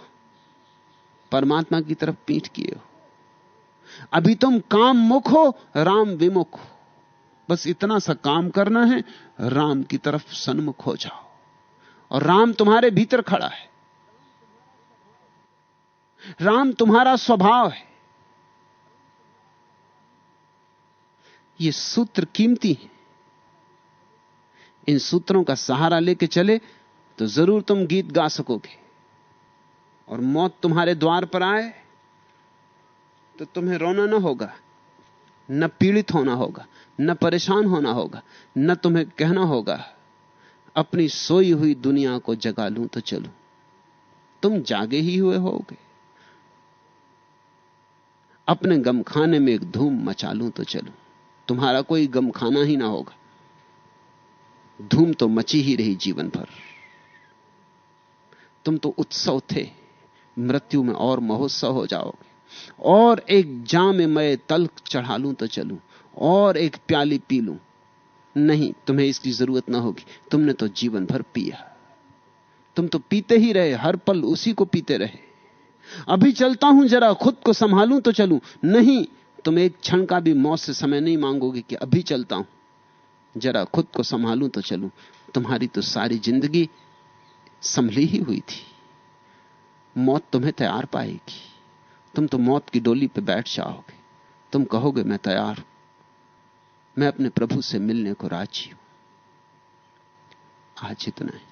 [SPEAKER 3] परमात्मा की तरफ़ पीठ किए हो। अभी तुम काम मुख हो, राम विमुख हो। बस इतना सा काम करना है, राम की तरफ़ सन्मुख हो जाओ। और राम तुम्हारे भीतर खड़ा है। राम तुम्हारा स्वभाव है। ये सूत्र कीमती हैं। इन सूत्रों का सहारा लेके चले तो ज़रूर तुम गीत गा सकोगे। और मौत तुम्हारे द्वार पर आए तो तुम्हें रोना ना होगा, न पीड़ित होना होगा, न परेशान होना होगा, न तुम्हें कहना होगा, अपनी सोई हुई दुनिया को जगा लूँ तो चलूँ। तुम जागे ही हुए होगे। अपने गमखाने में एक धूम मचा लूँ तो चलूँ। तुम्हारा कोई गमखाना ही ना होगा। धूम तो मची ही रही जीवन भर। तुम तो उत्सव थे, मृत्यु में और महोत्सव हो जाओगे। और एक जाम में मैं तल्क चढ़ा लूँ तो चलूँ, और एक प्याली पी लूँ। नहीं, तुम्हें इसकी ज़रूरत ना होगी। तुमने तो जीवन भर पिया। तुम तो पीते ही रहे, हर पल उसी को पीते रहे। अभी चलता हूँ जरा, खुद को संभालूं तो चलूँ। नहीं, तुम एक क्षण का भी मौत से समय नहीं मांगोगे कि अभी चलता हूँ। जरा खुद को संभालूं तो चलूँ। तुम्हारी तो सारी ज़िंदगी संभली ही हुई थी। मौत तुम्हें तैयार पाएगी। तुम तो मौत की डोली पे बैठ जाओगे। तुम कहोगे, मैं तैयार हूँ। मैं अपने प्रभु से मिलने को राज़ी हूँ। आज इतना है।